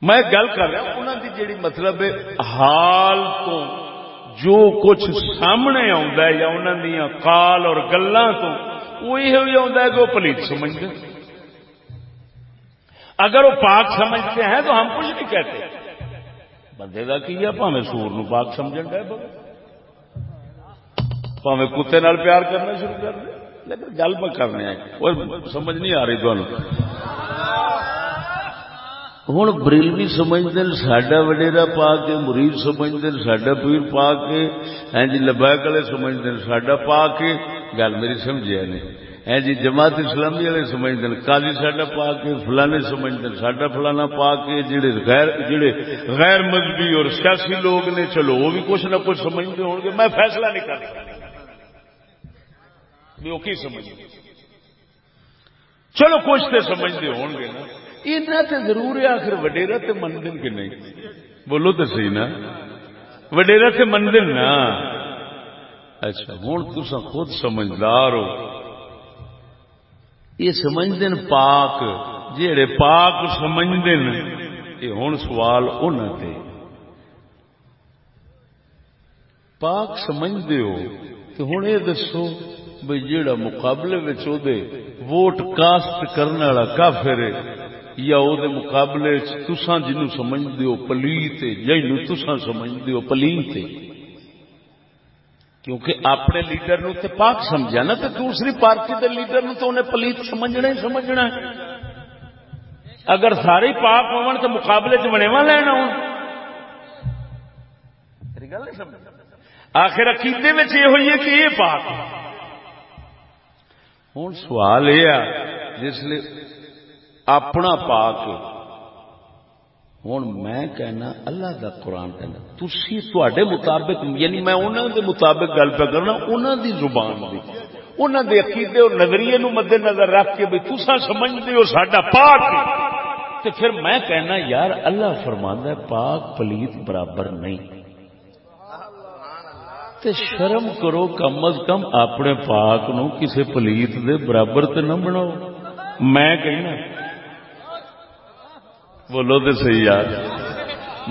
میں گل کر رہا انہوں کی جیڑی مطلب حال تو جو کچھ سامنے آ یا انہوں دیا کال اور گلوں تو، وہ یہ آ کہ وہ پلیت سمجھتے اگر وہ پاک سمجھتے ہیں تو ہم کچھ نہیں کہتے۔ بندے کا کی ہے؟ پاوے سور نو پاک سمجھن ڈے پاوے کتے نال پیار کرنا شروع کر دے۔ لیکن گل میں کرنے اور سمجھ نہیں آ رہی تمہیں ہوں بریلوی سمجھتے ہیں ساڈا وڈیرا پا کے مرید سمجھتے ہیں ساڈا پیر پا کے ہیں جی لبیک والے سمجھتے ہیں ساڈا پا کے گل میری سمجھیا نہیں؟ ہے جی جماعت اسلامی والے سمجھتے ہیں کالی ساڈا پا کے فلانے سمجھتے ہیں، ساڈا فلانا پا کے جڑے غیر جڑے غیر مذہبی اور سیاسی لوگ نے، چلو وہ بھی کچھ نہ کچھ سمجھتے ہوں گے، میں فیصلہ نہیں کر کی سمجھ چلو کچھ تو سمجھتے ہو گے نا۔ اتنا تو ضرور ہے، آخر وڈیرا تو مندر کہ نہیں؟ بولو تو صحیح نا۔ وڈیرا تو مندر نا۔ اچھا ہوں تسا خود سمجھدار ہو۔ یہ سمجھتے پاک جہے پاک سمجھتے یہ ہوں سوال انہوں پاک سمجھتے ہو تو ہوں یہ دسو بھائی جہاں مقابلے ووٹ کاسٹ کرنے والا کافر یا وہ مقابلے تسا جنو سمجھتے ہو پلیت جن تسا سمجھتے ہو پلیت کیونکہ اپنے لیڈر نو تے پاک سمجھا نا تو دوسری پارٹی دے لیڈر نو تو انہیں پلیت سمجھنا ہی سمجھنا ہے۔ اگر سارے پاک ہون تو مقابلے چ بنےوا لینا ہوں آخر عقیدے میں یہ ہوئی ہے کہ یہ پاک ہوں سوال یہ جس اپنا پاک ہوں میں کہنا اللہ دا قرآن کہنا تھی تے مطابق یعنی میں انہوں دے مطابق گل پہ کرنا انہوں دی زبان دی۔ انہوں دے عقیدے اور نظریے نو مد نظر رکھ کے بھی تسا سمجھتے ہو ساڈا پاک۔ تو پھر میں کہنا، یار اللہ فرماندا ہے، پاک پلیت برابر نہیں۔ تے شرم کرو، کم از کم اپنے پاک نو کسی پلیت دے برابر تے نہ بناؤ۔ میں کہنا بولو تو صحیح یار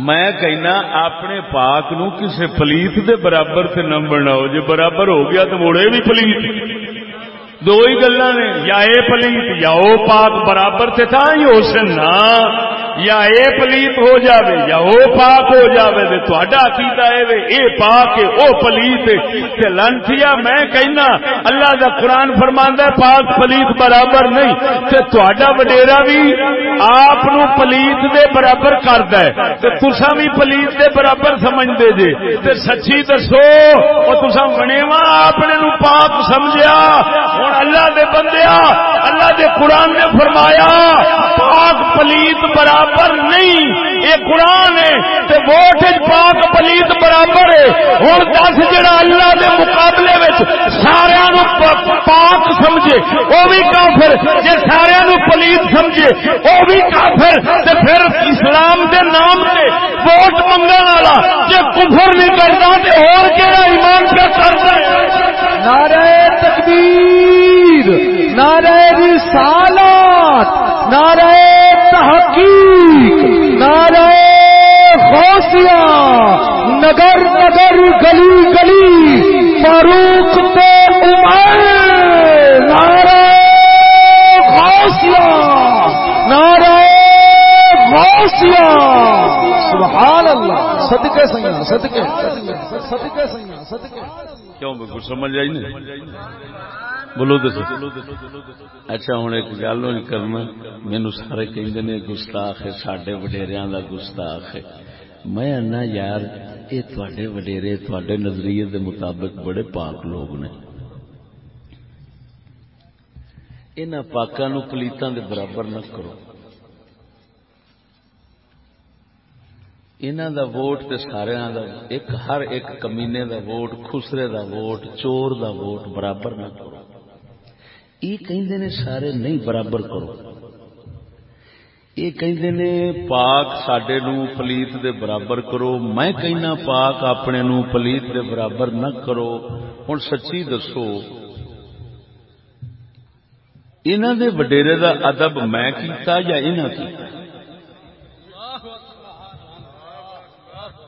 میں کہنا اپنے پاک نو کسے پلیت دے برابر سے نہ بناؤ جی برابر ہو گیا تو مڑے بھی پلیت دو ہی گلا نے یا اے پلیت یا او پاک برابر سے تھا ہی ہو سننا یا اے پلیت ہو جاوے یا او پاک ہو جاوے تے تہاڈا عقیدہ اے وے، اے پاک ہے او پلیت تے لنٹیا میں کہنا، اللہ دا قرآن فرماندا ہے، پاک پلیت برابر نہیں۔ تے تہاڈا وڈیرا بھی آپ نو پلیت دے برابر کردا ہے۔ تے تساں بھی پلیت دے برابر سمجھدے جے۔ تے سچی دسو، او تساں بنےوا اپنے نو پاک سمجھیا۔ ہن اللہ دے بندیا اللہ دے قرآن نے فرمایا، پاک پلیت برابر برابر نہیں، یہ قرآن ہے، تے ووٹ پاک پلیت برابر ہے۔ ہوں دس جڑا اللہ دے مقابلے سارا پاک سمجھے، وہ بھی کافر۔ جی سارا پلیت سمجھے، وہ بھی کافر۔ تے پھر اسلام دے نام سے ووٹ منگا والا جی کفر نہیں کرتا تو اور کہڑا ایمان پہ کرتا ہے؟ نعرہ تکبیر، نعرہ رسالات، نعرہ تحقیق نعرہ غوثیہ نگر نگر، گلی گلی، فاروق پہ عمر، نعرہ غوثیہ نعرہ غوثیہ سبحان اللہ صدقے سیاں صدقے صدقے سیاں صدقے کیوں؟ کچھ سمجھ آئی نہیں۔ بولو تو اچھا ہوں ایک گل نہیں کرنا مینو سارے کہیں نے گستاخ ہے سڈے وڈیریا کا گستاخ ہے میں آنا یار یہ تے وڈیرے تے نظریے دے مطابق بڑے پاک لوگ نے ان پاکوں نو پلیتوں دے برابر نہ کرو انہوں دا ووٹ تے سارے دا ایک ہر ایک کمینے دا ووٹ خسرے دا ووٹ چور دا ووٹ برابر نہ کرو نے سارے نہیں برابر کرو۔ یہ نے پاک سڈے پلیت دے برابر کرو۔ میں کہنا پاک اپنے نو پلیت دے برابر نہ کرو۔ ہوں سچی دسو انہوں دے وڈیرے دا ادب میں کیتا یا انہوں کیتا؟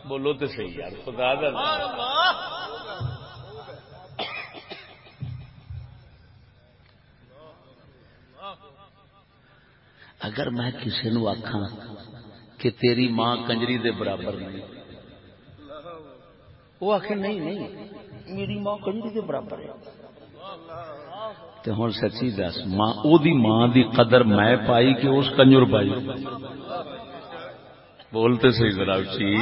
بولو تو صحیح یار، خدا دا اگر میں کسی نو آخا کہ تیری ماں کنجری دے برابر نہیں۔ وہ آخ نہیں نہیں، میری ماں کنجری دے برابر ہے۔ تو ہوں سچی دس، ماں، او دی ماں دی قدر میں پائی کہ اس کنجر پائی۔ بولتے صحیح ذرا اچھی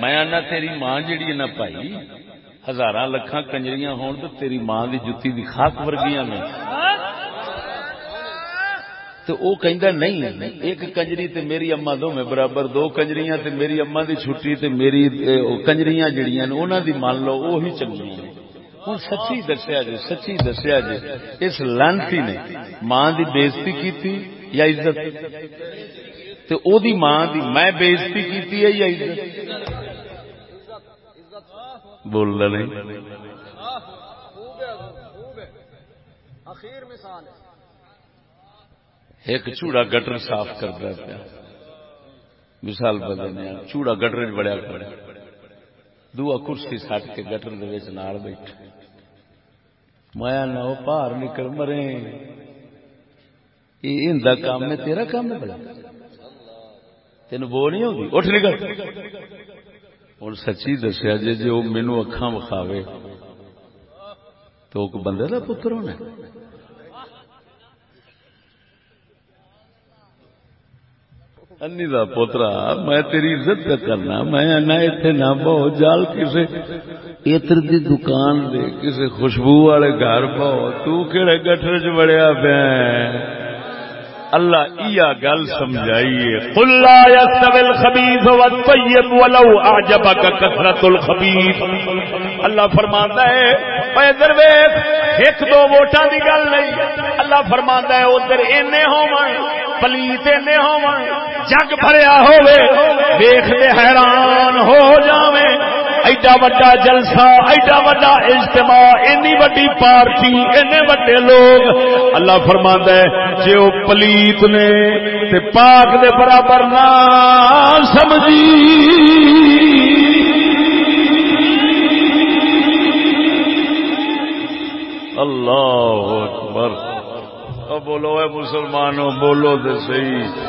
میں آنا تیری ماں جیڑی نہ پائی۔ ہزار لکھان کنجریاں ہون تو تیری ماں دی جتی دی خاک ورگیاں نے۔ تو وہ کہندا نہیں، ایک کنجری تے میری اما دو میں برابر، دو کنجریاں تے میری اما دی چھٹی تے میری کنجریاں جڑیاں نے، انہاں دی مان لو وہی چنگیاں نے ہوں سچی دسیا جی سچی دسیا جی اس لانتی نے ماں دی بےزتی کیتی یا عزت؟ تے او دی ماں دی میں بےزتی کیتی ہے یا عزت؟ بول رہے نہیں ایک چوڑا گٹر صاف کرتا پیا۔ مثال بدلنے چوڑا گٹر بڑیا کھڑا دعا کرسی سٹ کے گٹر نال بیٹھے مایا نہ وہ باہر نکل مرے۔ یہ کام ہے تیرا کام ہے بڑا۔ تین بو نہیں ہوگی اٹھ نکل۔ ہوں سچی دسیا جی جی وہ مینو اکھا وکھاوے تو بندے کا پتر ہونا انی دا پوترا میں تیری عزت پہ کرنا میں انا اتنے نہ بہو جال کسے اتر دی دکان دے کسے خوشبو والے گھر بہو تو کہڑے گٹر چ بڑیا پیا اللہ ایا گل سمجھائیے۔ قل لا يستوي الخبيث والطيب ولو اعجبك كثرة الخبيث اللہ فرماندا ہے، اے درویش، ایک دو ووٹاں دی گل نہیں۔ اللہ فرماندا ہے، ادھر اینے ہون پلیت اینے ہون جگ بھریا ہوے ویکھ دے حیران ہو جاویں۔ ایڈا وڈا جلسہ، ایڈا وڈا اجتماع، اینی وڈی پارٹی، اینے وڈے لوگ۔ اللہ فرما ہے جی وہ پلیت نے تے پاک دے برابر نہ سمجھی۔ اللہ اکبر۔ بولو اے مسلمانوں، بولو دے صحیح۔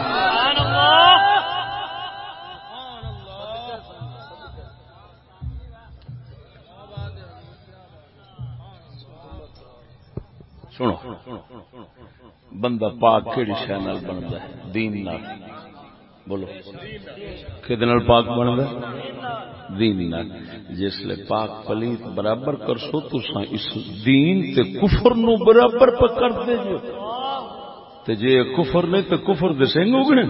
سنو۔ بندہ پاک کہڑی شہ نال بنتا ہے؟ دین نال۔ بولو۔ کہ پاک بنتا دین نال۔ جس لیے پاک پلیت برابر کر سو تو اس دین تے کفر نو برابر پکڑ دے جو تے جے کفر نہیں تے کفر دے سنگ اگنے۔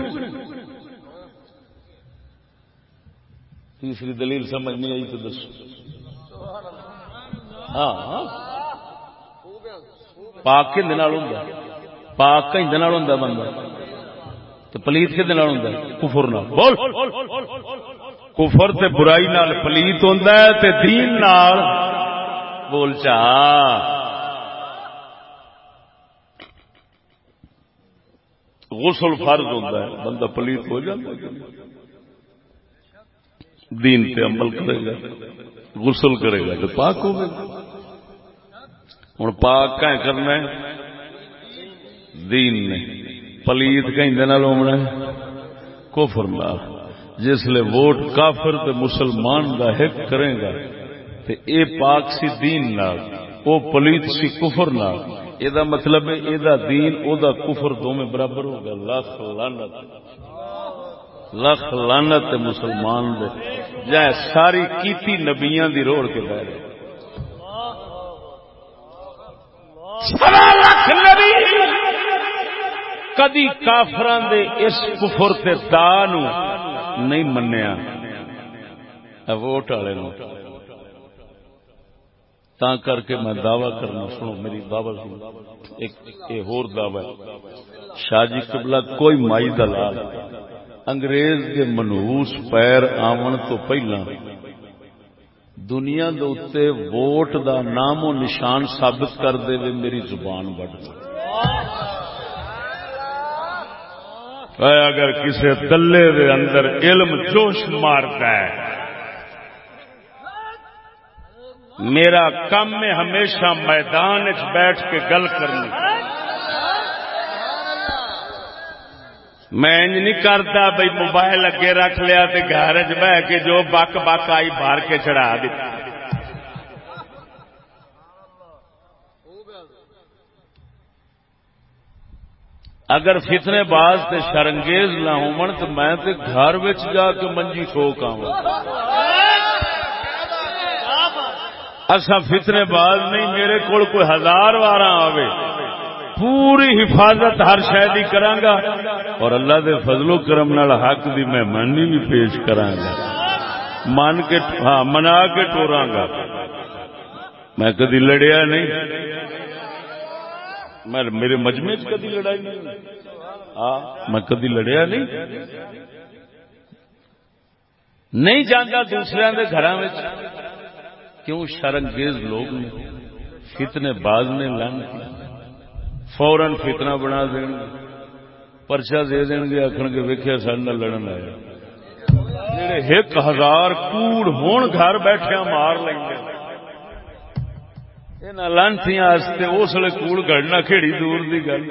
تیسری دلیل سمجھ نہیں آئی تو دس ہاں ہاں۔ پاک کہ ہوں پاک کہیں ہوں بندہ؟ تو پلیت کہ ہوں کفر نال۔ بول! کفر تے برائی نال پلیت ہوں تے دین نال۔ بول چا۔ غسل فرض ہوتا ہے، بندہ پلیت ہو جاتا دین تے عمل کرے گا، غسل کرے گا، تو پاک ہو گئے ہوں پاک کہیں کرنا دین نے پلیت کہیں لومنا کوفر نال. جس لیے ووٹ کافر تے مسلمان دا حق کرے گا، تے اے پاک سی دین نال، او پلیت سی کفر نال. اے دا مطلب ہے اے دا دین، او دا کفر دو میں برابر ہوگا لاکھ لانت لاکھ لانت مسلمان دے. جائے ساری کیتی نبیان دی روڑ کے بارے لکھ نبی! کدی کافران دے اس کفر تے دا نو نہیں منیا۔ ووٹ والے نو۔ تا کر کے میں دعوی کرنا، سنو میری دعوی جی، سنو ایک اے ہور دعوی شاہ جی قبلہ کوئی مائی دلال، انگریز کے منہوس پیر آمن تو پہلا۔ دنیا دے ووٹ دا نام و نشان ثابت کر دے وے میری زبان بڑھ اگر کسی دلے دے اندر علم جوش مارتا ہے، میرا کم میں ہمیشہ میدان بیٹھ کے گل کرنی۔ میں نہیں کرتا بھائی موبائل اگے رکھ لیا گھر چ بہ کے جو بک بک آئی بار کے چڑھا دیتا۔ اگر فتنے باز تے شرنگیز نہ ہون تو میں تے گھر جا کے منجی ٹھوک آؤں اصا فتنے باز نہیں، میرے کو کوئی ہزار وار آوے۔ پوری حفاظت ہر شاید کرانگا اور اللہ دے فضل و کرم نال حق دی میں بھی پیش کرانگا۔ من کے ہاں منا کے ٹورا گا میں کدی لڑیا نہیں۔ میں میرے مجمے کدی لڑائی نہیں ہاں میں کدی لڑیا نہیں۔ نہیں جانا دوسرے کے گھر کیوں شرنگیز لوگ نے، فتنے باز نے لن فورن فتنا بنا دین پرچا دے دین گے آخر کے ویکیا سڈ لڑن آیا جڑے ایک ہزار کوڑ ہون گھر بیٹھے مار لیں گے۔ لانتیاں اس لیے کوڑ گڑنا کھیڑی دور دی گل۔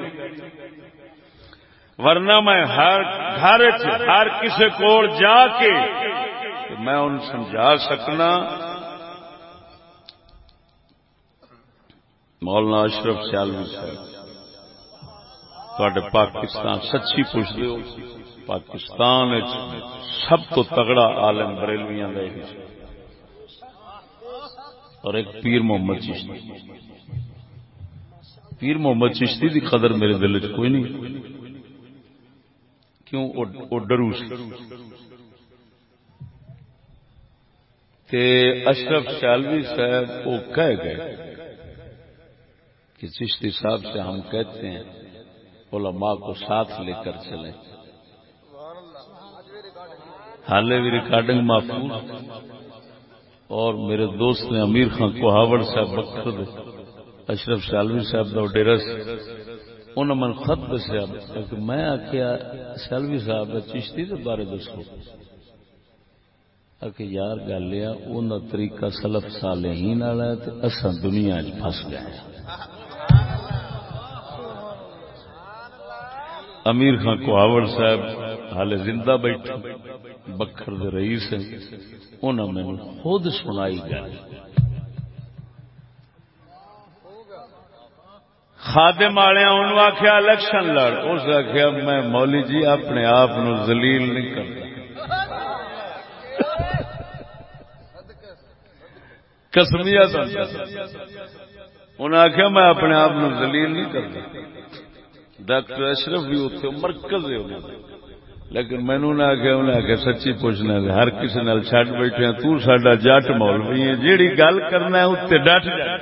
ورنہ میں ہر گھر ہر کسی کو جا کے میں ان سمجھا سکنا۔ مولانا اشرف سیالوی صاحب پاکستان سچی پوچھتے ہو پاکستان سب تو تگڑا عالم بریلویاں اور ایک پیر محمد چشتی۔ پیر محمد چشتی دی قدر میرے دل چ کوئی نہیں۔ کیوں؟ وہ ڈرو تے اشرف شالوی صاحب وہ کہہ گئے کہ چشتی صاحب سے ہم کہتے ہیں علماء کو ساتھ لے کر چلیں۔ حالے بھی ریکارڈنگ محفوظ۔ اور میرے دوست نے امیر خان کوہاوڑ صاحب بکر اشرف شالوی صاحب کا ڈیرس انہوں نے خط دسیا کہ میں آخیا شالوی صاحب چشتی کے بارے دسو۔ کہ یار گل یہ طریقہ سلف سال ہی اصا دنیا چس گئے امیر خان کوہاوڑ صاحب حال زندہ بیٹھے، بکھر دے رئیس ہیں۔ انہوں نے خود سنائی گل۔ خادم والے انہوں آخیا الیکشن لڑ۔ اس آخیا میں مولی جی اپنے آپ زلیل نہیں کرتا۔ کسمیا انہیں آخیا میں اپنے آپ زلیل نہیں کرتا۔ ڈاکٹر اشرف بھی اتنے مرکز ہے انہوں نے۔ لیکن مینو نے آخیا انہیں آخیا سچی پوچھنا ہر کسی نال چڈ بیٹھے تا جٹ مول بھی ہے۔ جیڑی گل کرنا ہے اتنے ڈٹ جا۔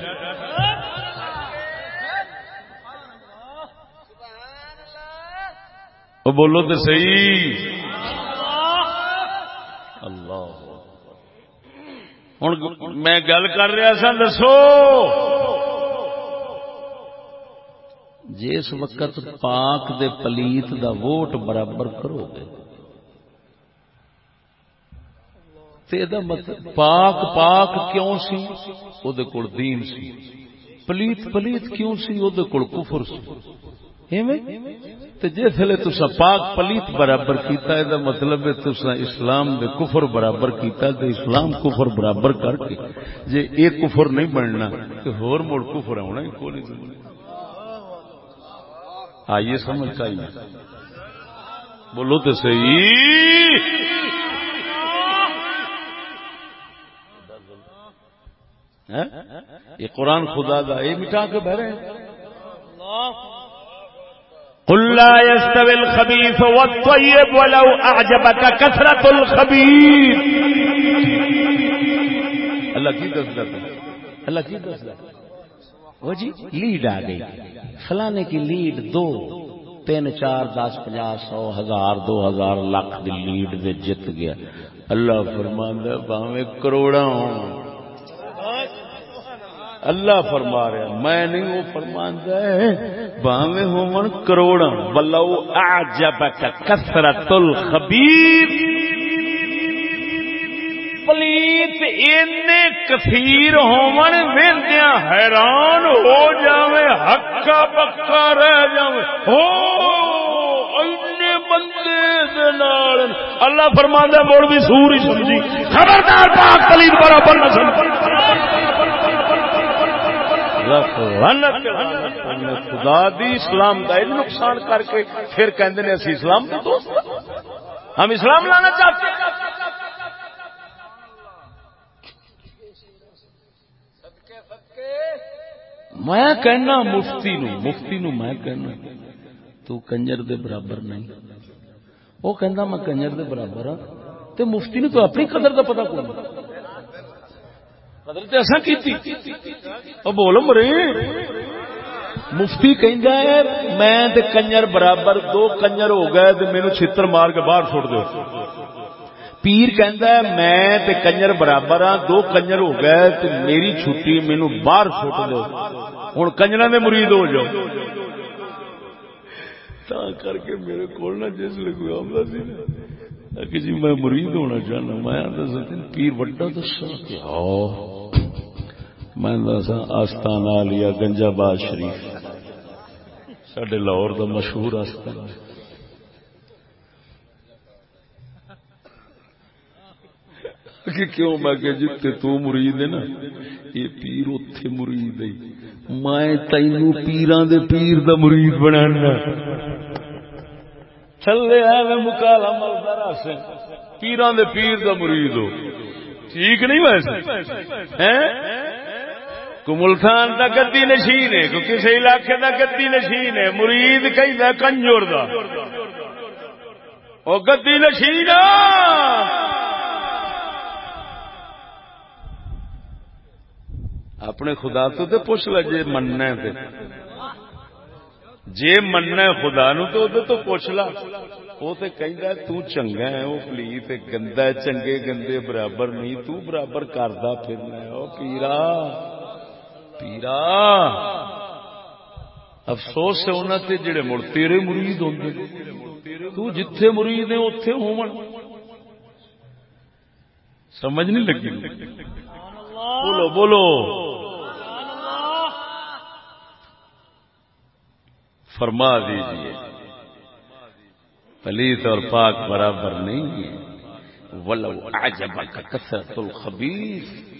بولو تو صحیح۔ اللہ۔ ہوں میں گل کر رہا سا دسو۔ جس وقت پاک دے پلیت دا ووٹ برابر کرو گے۔ مطلب پاک پاک کیوں سی؟ او دے کول دین سی۔ پلیت پلیت کیوں سی؟ او دے کول کفر سی۔ جس ویلے تسا پاک پلیت برابر کیتا ہے، دا مطلب ہے تسا اسلام دے کفر برابر کیتا تے اسلام کفر برابر کر کے۔ جے ایک کفر نہیں بننا تو ہور مڑ کفر ہونا ہی کوئی نہیں آئیے سمجھ چاہیے بولو تو صحیح۔ ہاں؟ یہ قرآن خدا دا، یہ مٹا کے بہرے قل لا يستوي الخبيث والطيب ولو اعجبك كثرة الخبيث۔ اللہ کی دس اللہ کی دس۔ وہ جی لیڈ آ گئی۔ فلانے کی لیڈ دو، تین، چار، دس پنجا سو، ہزار، دو ہزار لاکھ کی لیڈ دے جت گیا۔ اللہ فرمان باوے کروڑا ہوں۔ اللہ فرما رہا میں نہیں، وہ فرمان باوے ہو کروڑا بلو آجبک کثرت الخبیر۔ اینے کثیر ہون ویندیا حیران ہو جاوے حقا پکا رہ جاوے ہو اینے بندے نال۔ اللہ فرماندا موڑ بھی سور ہی سمجھی خبردار پاک پلیت برابر نہ سمجھ خدا دی اسلام کا نقصان کر کے پھر کہندے نے، اسی اسلام کے دوست ہاں۔ ہم اسلام لانا چاہتے ہیں۔ میں کہنا مفتی نو مفتی نو میں کہنا۔ تو کنجر دے برابر نہیں۔ وہ کہنا میں کنجر دے برابر ہاں۔ تے مفتی نے تو اپنی قدر دا پتا کون قدر تے ایسا کی بولو مرے۔ مفتی کہندا ہے، میں تے کنجر برابر، دو کنجر ہو گئے تے مینوں چھتر مار کے باہر چھوڑ دو پیر کہندا ہے، میں تے کنجر برابر ہاں دو کنجر ہو گئے تے میری چھٹی مینو باہر چھٹ دو ہوں کنجر دے مرید ہو جاؤ۔ تا کر کے میرے کو جس لے کوئی آمدہ سی نا کہ جی میں مرید ہونا چاہنا، میں آتا سکتا پیر وڈا دسا کہ ہاں۔ میں دسا آستانہ لیا گنجا باد شریف۔ سڈے لاہور دا مشہور آستانہ کہ کیوں؟ میں کہ جتے تو مرید ہے نا، یہ پیر اتے مرید ہے۔ میں تینو پیران دے پیر دا مرید بنانا۔ چلے ہے مکالا ملتا راسے پیران دے پیر دا مرید ہو۔ ٹھیک نہیں ویسے؟ کو ملتان دا گدی نشین ہے، کو کسی علاقے دا گدی نشین ہے، مرید کہیں کنجور دا۔ او گدی نشین اپنے خدا تو تے پوچھ لے جے مننا ہے تے۔ جے مننا ہے خدا نو تو دے تو پوچھ لا۔ وہ تے کہندا ہے تو چنگا ہے، او پلیت گندا ہے، چنگے گندے، برابر نہیں، تو برابر کردا پھرنا ہے۔ او پیرا پیرا۔ افسوس ہے انہوں تے جڑے مڑ تیرے مرید ہوندے۔ تو جتھے مرید ہے اوتھے ہون۔ سمجھ نہیں لگی۔ بولو بولو۔ فرما دیجیے۔ پلیت اور پاک برابر نہیں ہے۔ ولو عجبک کثرت الخبیث۔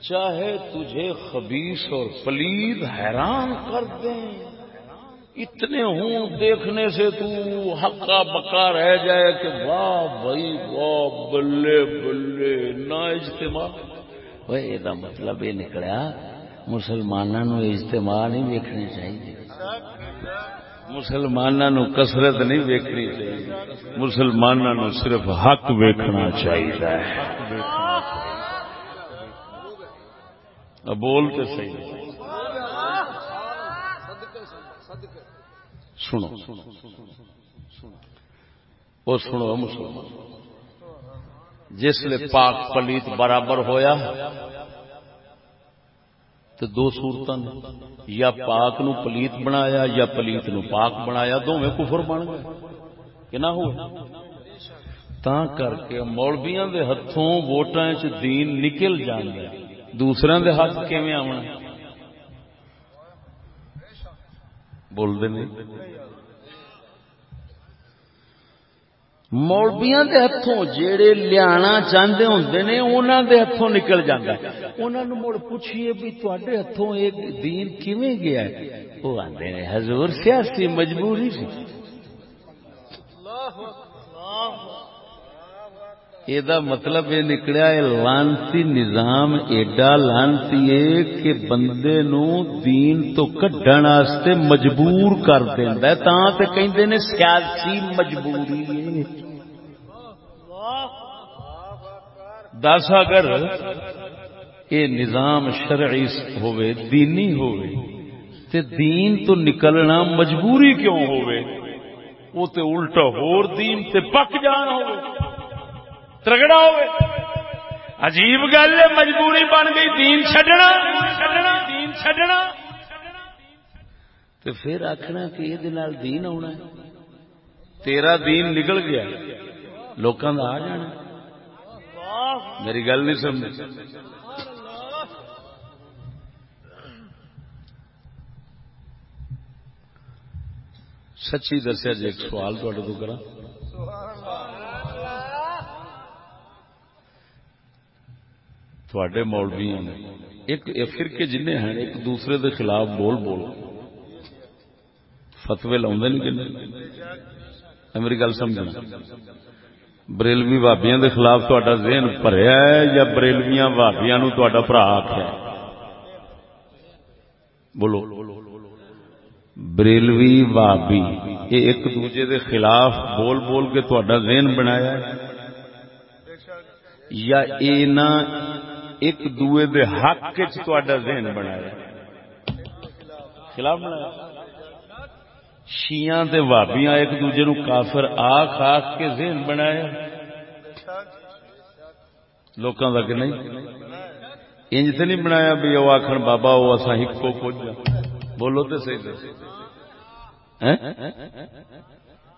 چاہے تجھے خبیص اور پلید حیران کر دیں۔ اتنے ہوں دیکھنے سے تو حقا بکا رہ جائے کہ واہ بھائی، واہ، بلے بلے نہ اجتماع وہ یہ مطلب یہ نکلیا مسلمانوں اجتماع نہیں ویکنے چاہیے مسلمانوں کسرت نہیں ویکنی چاہیے مسلمانوں صرف حق ویکنا چاہیے بول تو صحیح سنو وہ سنو مسلمان جس لیے پاک پلیت برابر ہویا تو دو صورت یا پاک نو پلیت بنایا یا پلیت نو پاک بنایا دونوں کفر بن گئے۔ کہ نہ ہو تا کر کے مولبیاں دے ہتھوں ووٹاں چ دین نکل جاندے۔ دوسرے دے ہاتھ کیویں آونا؟ بول دے نہیں۔ مولبیاں دے ہتھوں جیڑے لیانا چاہندے ہوندے نے انہاں دے ہتھوں نکل جاندا ہے انہاں نو مڑ پوچھئے بھی تواڈے ہتھوں ایک دین کیویں گیا ہے وہ آندے نے حضور سیاسی مجبوری سی یہ مطلب یہ نکلیا ہے لانتی نظام ایڈا لانتی ہے کہ بندے نو دین تو کڈن واسطے مجبور کر دیندا ہے تاں تے کہندے نے سیاسی مجبوری ہے دس اگر یہ نظام شرعی ہوئے دینی ہوئے تے دین تو نکلنا مجبوری کیوں ہوئے وہ تے الٹا ہور دین تے پک جان ہوئے ترگڑا ہوئے عجیب گل ہے، مجبوری بن گئی، دین چھڈنا۔ دین چھڈنا۔ تے پھر آخنا کہ یہ دین آنا ہے۔ تیرا دین نکل گیا، لوکاں دا آ جانا۔ میری گل نہیں سمجھ سچی دسیا جی ایک سوال تو کرا تھوڑے مولوی نے ایک فرقے جن ہیں، ایک دوسرے دے خلاف بول بول۔ فتوے لاؤ میری گل سمجھنا۔ بریلوی بھابیا دے خلاف تا ذہن بھریا ہے یا بریلویاں بھابیا نو تا برا آخیا بولو بریلوی بھابی یہ ایک دوجے دے خلاف بول بول کے تا ذہن بنایا یا اینا ایک دوے دے حق چ ذہن بنایا خلاف بنایا شیاں تے وابیاں ایک دوجے نو کافر آخ آخ کے ذہن بنایا لوکاں دا کہ نہیں؟ انج تے نہیں بنایا بھی او آکھن بابا او اساں ہکو کچھ بولو تے صحیح دس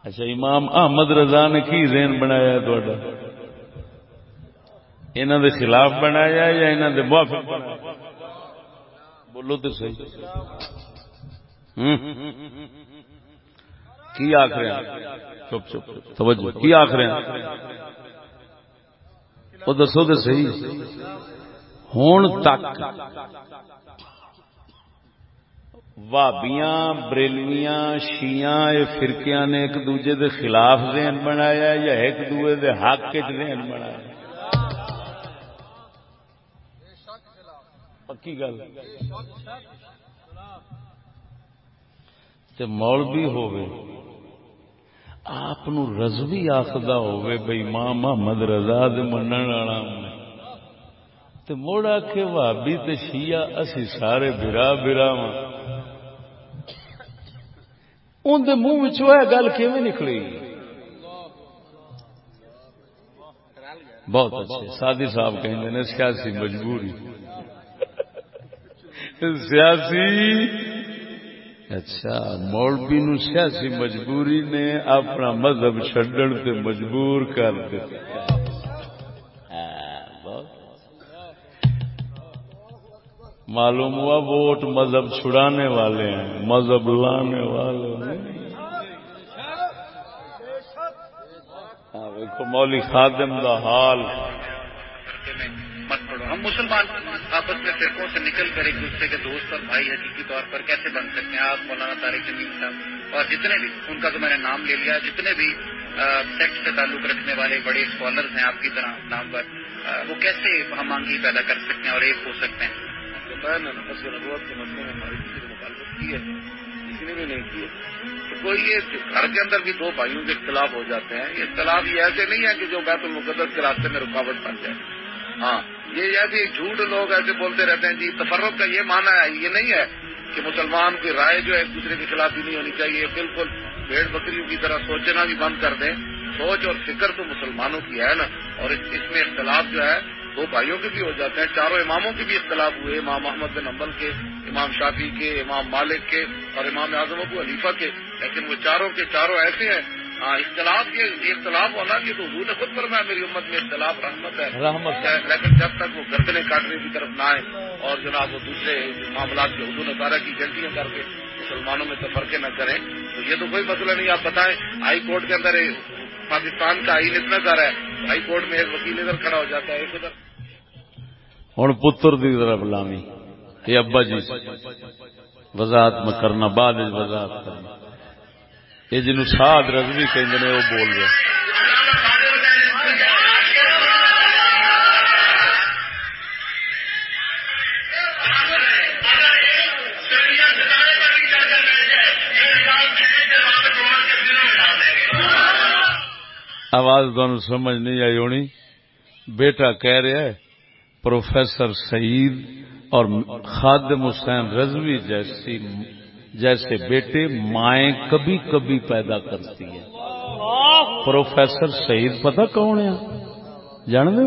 اچھا امام احمد رضا نے کی ذہن بنایا تھوڑا انہوں دے خلاف بنایا یا انہوں دے موافق بنایا بولو تو صحیح۔ کی آخ رہے ہیں؟ چپ چپ توجہ کی آخ رہے ہیں؟ وہ دسو تو صحیح۔ ہون تک وابیاں، بریلویاں شیاں یہ فرقیاں نے ایک دوجے دے خلاف ذہن بنایا یا ایک دوجے دے حق کے ذہن بنایا؟ پکی گل۔ مولوی ہوئے آپ رضوی آخر ہوئے بھائی ماں محمد رضا من والا مڑ آ کے بھابی تے شیعہ اسی سارے برا برا وا اندر منہ گل کیون نکلی؟ بہت اچھے۔ سادی صاحب کہیں سیاسی مجبوری۔ سیاسی اچھا مولوی نو سیاسی مجبوری نے اپنا مذہب چڈن سے مجبور کر معلوم ہوا ووٹ مذہب چھڑانے والے ہیں مذہب لانے والے دیکھو مولی خادم دا حال۔ ہم مسلمان آپس میں فرقوں سے نکل کر ایک دوسرے کے دوست اور بھائی حقیقی طور پر کیسے بن سکتے ہیں؟ آپ مولانا طارق جمیم صاحب اور جتنے بھی، ان کا تو میں نے نام لے لیا، جتنے بھی سیکٹ سے تعلق رکھنے والے بڑے اسکالرز ہیں، آپ کی طرح نام پر وہ کیسے ہم آنگی پیدا کر سکتے ہیں اور ایک ہو سکتے ہیں؟ نبوت کے مسئلے میں ہماری کسی نے مخالفت کی ہے، کسی نے بھی نہیں کی ہے۔ کوئی یہ گھر کے اندر بھی دو بھائیوں کے اختلاف ہو جاتے ہیں، یہ اختلاف یہ ایسے نہیں ہے کہ جو بیت المقدس کے راستے میں رکاوٹ بن جائے۔ ہاں۔ یہ ایسے جھوٹ لوگ ایسے بولتے رہتے ہیں جی تفرق کا یہ مانا ہے، یہ نہیں ہے کہ مسلمان کی رائے جو ہے ایک دوسرے کے خلاف ہی نہیں ہونی چاہیے، بالکل بھیڑ بکریوں کی طرح سوچنا بھی بند کر دیں۔ سوچ اور فکر تو مسلمانوں کی ہے نا۔ اور اس میں اختلاف جو ہے، دو بھائیوں کے بھی ہو جاتے ہیں، چاروں اماموں کے بھی اختلاف ہوئے، امام محمد بن امبل کے، امام شافی کے، امام مالک کے اور امام اعظم ابو حلیفہ کے۔ لیکن وہ چاروں کے چاروں ایسے ہیں اختلاف یہ اختلاف ہونا یہ تو حضور نے خود فرمایا میری امت میں اختلاف رحمت ہے۔ رحمت ہے۔ لیکن جب تک وہ گردنے کاٹنے کی طرف نہ آئے اور جناب وہ دوسرے معاملات کے حضور نظارہ کی جلدیاں کر کے مسلمانوں میں تفرقے نہ کریں تو یہ تو کوئی مسئلہ نہیں آپ بتائیں ہائی کورٹ کے اندر پاکستان کا آئین اتنا سارا ہے ہائی کورٹ میں ایک وکیل ادھر کھڑا ہو جاتا ہے ایک ادھر۔ ہوں پتر کی طرف لامی یہ ابا جی وضاحت میں کرنا بعد وضاحت کرنا۔ یہ جنو ساد رضوی کہ وہ بول رہے آواز تمہیں سمجھ نہیں آئی ہونی بیٹا کہہ رہا ہے پروفیسر سعید اور خادم حسین رضوی جیسی جیسے بیٹے مائیں کبھی کبھی پیدا کرتی ہیں۔ پروفیسر شہید پتہ کون ہے؟ جان دو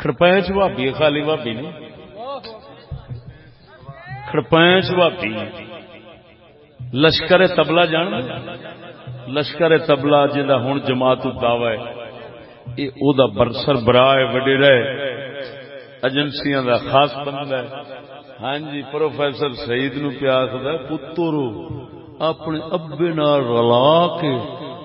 کڑپینچ بھابی خالی بھابی نہیں۔ کڑپینچ بھابی لشکر تبلا جان لشکر تبلا جا ہوں جماعت دعوی یہ برسر برائے وڈیرا ایجنسیاں دا خاص بندہ ہے۔ ہاں جی پروفیسر سعید نو پیا آخر پتر اپنے ابے نال رلا کے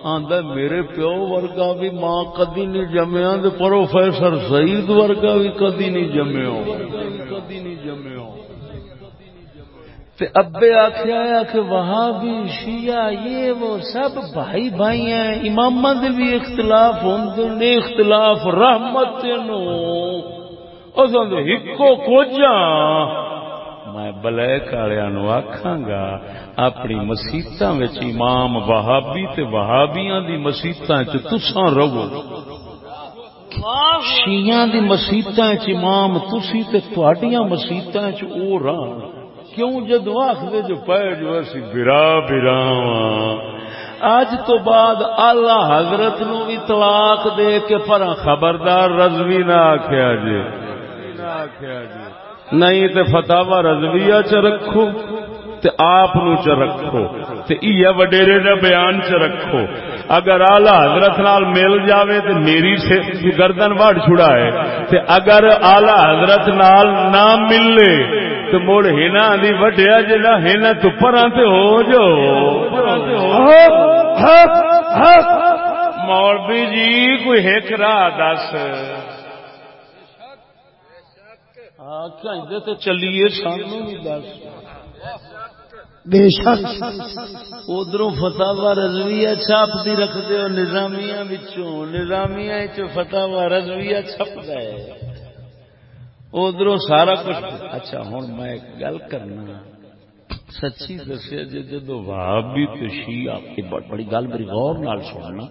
آندا میرے پیو ورگا بھی ماں کدی نہیں جمیا پروفیسر سعید ورگا بھی کدی نہیں جمیا کدی نہیں جمیا ابے آخیا کہ وہاں بھی شیعہ یہ وہ سب بھائی بھائی ہیں امام بھی اختلاف ہوں اختلاف رحمت نو۔ ہکو کوجا میں بلیک والوں آخا گا اپنی مسیت امام وہابی تے وہابیاں دی مسیت تسا رہو شیاں دی مسیت امام تسی تے تہاڈیاں مسیت او راہ کیوں جدو آخر جو پہ جو اسی برا برا اج تو بعد آلہ حضرت نو بھی طلاق دے کے پر خبردار رضوی نہ آخیا جی نہ آخیا جی نہیں تے فتوا رضویہ چ رکھو تے آپ نو چ رکھو تے ایہ وڈیرے دا بیان چ رکھو۔ اگر آلہ حضرت نال مل جاوے تے میری سے گردن واڑ چھڑا ہے تے اگر آلہ حضرت نال نہ ملے تے مڑ ہنا دی وڈیا جڑا ہنا تو پراں تے ہو جو۔ مولوی جی کوئی ایک راہ دس۔ چلیے سانو بھی دس۔ بے شک۔ ادھر فتح رضویہ چھاپتی رکھتے ہو نظامیہ نظامیہ فتح رضویہ چھپتا ہے ادھر سارا کچھ۔ اچھا ہوں میں گل کرنا۔ سچی دسیا جی جدو وہابی تو شیعہ یہ بڑی گل میری غور نال سننا۔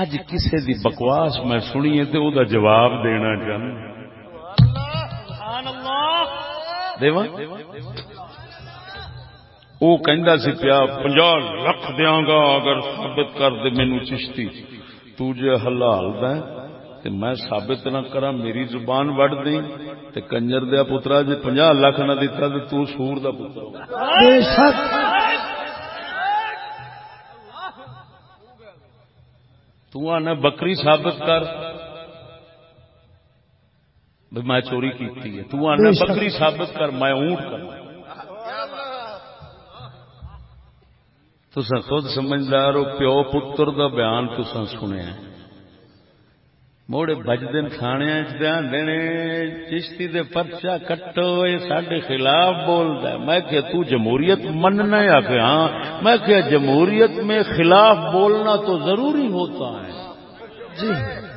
اج کسے دی بکواس میں سنی ہے تو دا جواب دینا چاہوں وہ کہندا سی پیا 50 لاکھ دیاں گا اگر ثابت کر دے مینوں چشتی۔ تو جے حلال دا تے میں ثابت نہ کرا میری زبان وڈ دیں۔ تے کنجر دیا پترا جے 50 لاکھ نہ دیتا تے تو سور دا پتر بے شک۔ تو آنا بکری ثابت کر۔ میں چوری کی ہے۔ تو آنا بکری ثابت کر میں اونٹ کر۔ تسا خود سمجھدار ہو پیو پتر دا بیان تسا سنیا موڑے بجدن کھانے دھیان دینے چشتی دے پرچا کٹو یہ سڈے خلاف بولتا ہے۔ میں کہ تو جمہوریت مننا یا کہ ہاں۔ میں کہ جمہوریت میں خلاف بولنا تو ضروری ہوتا ہے۔ جی۔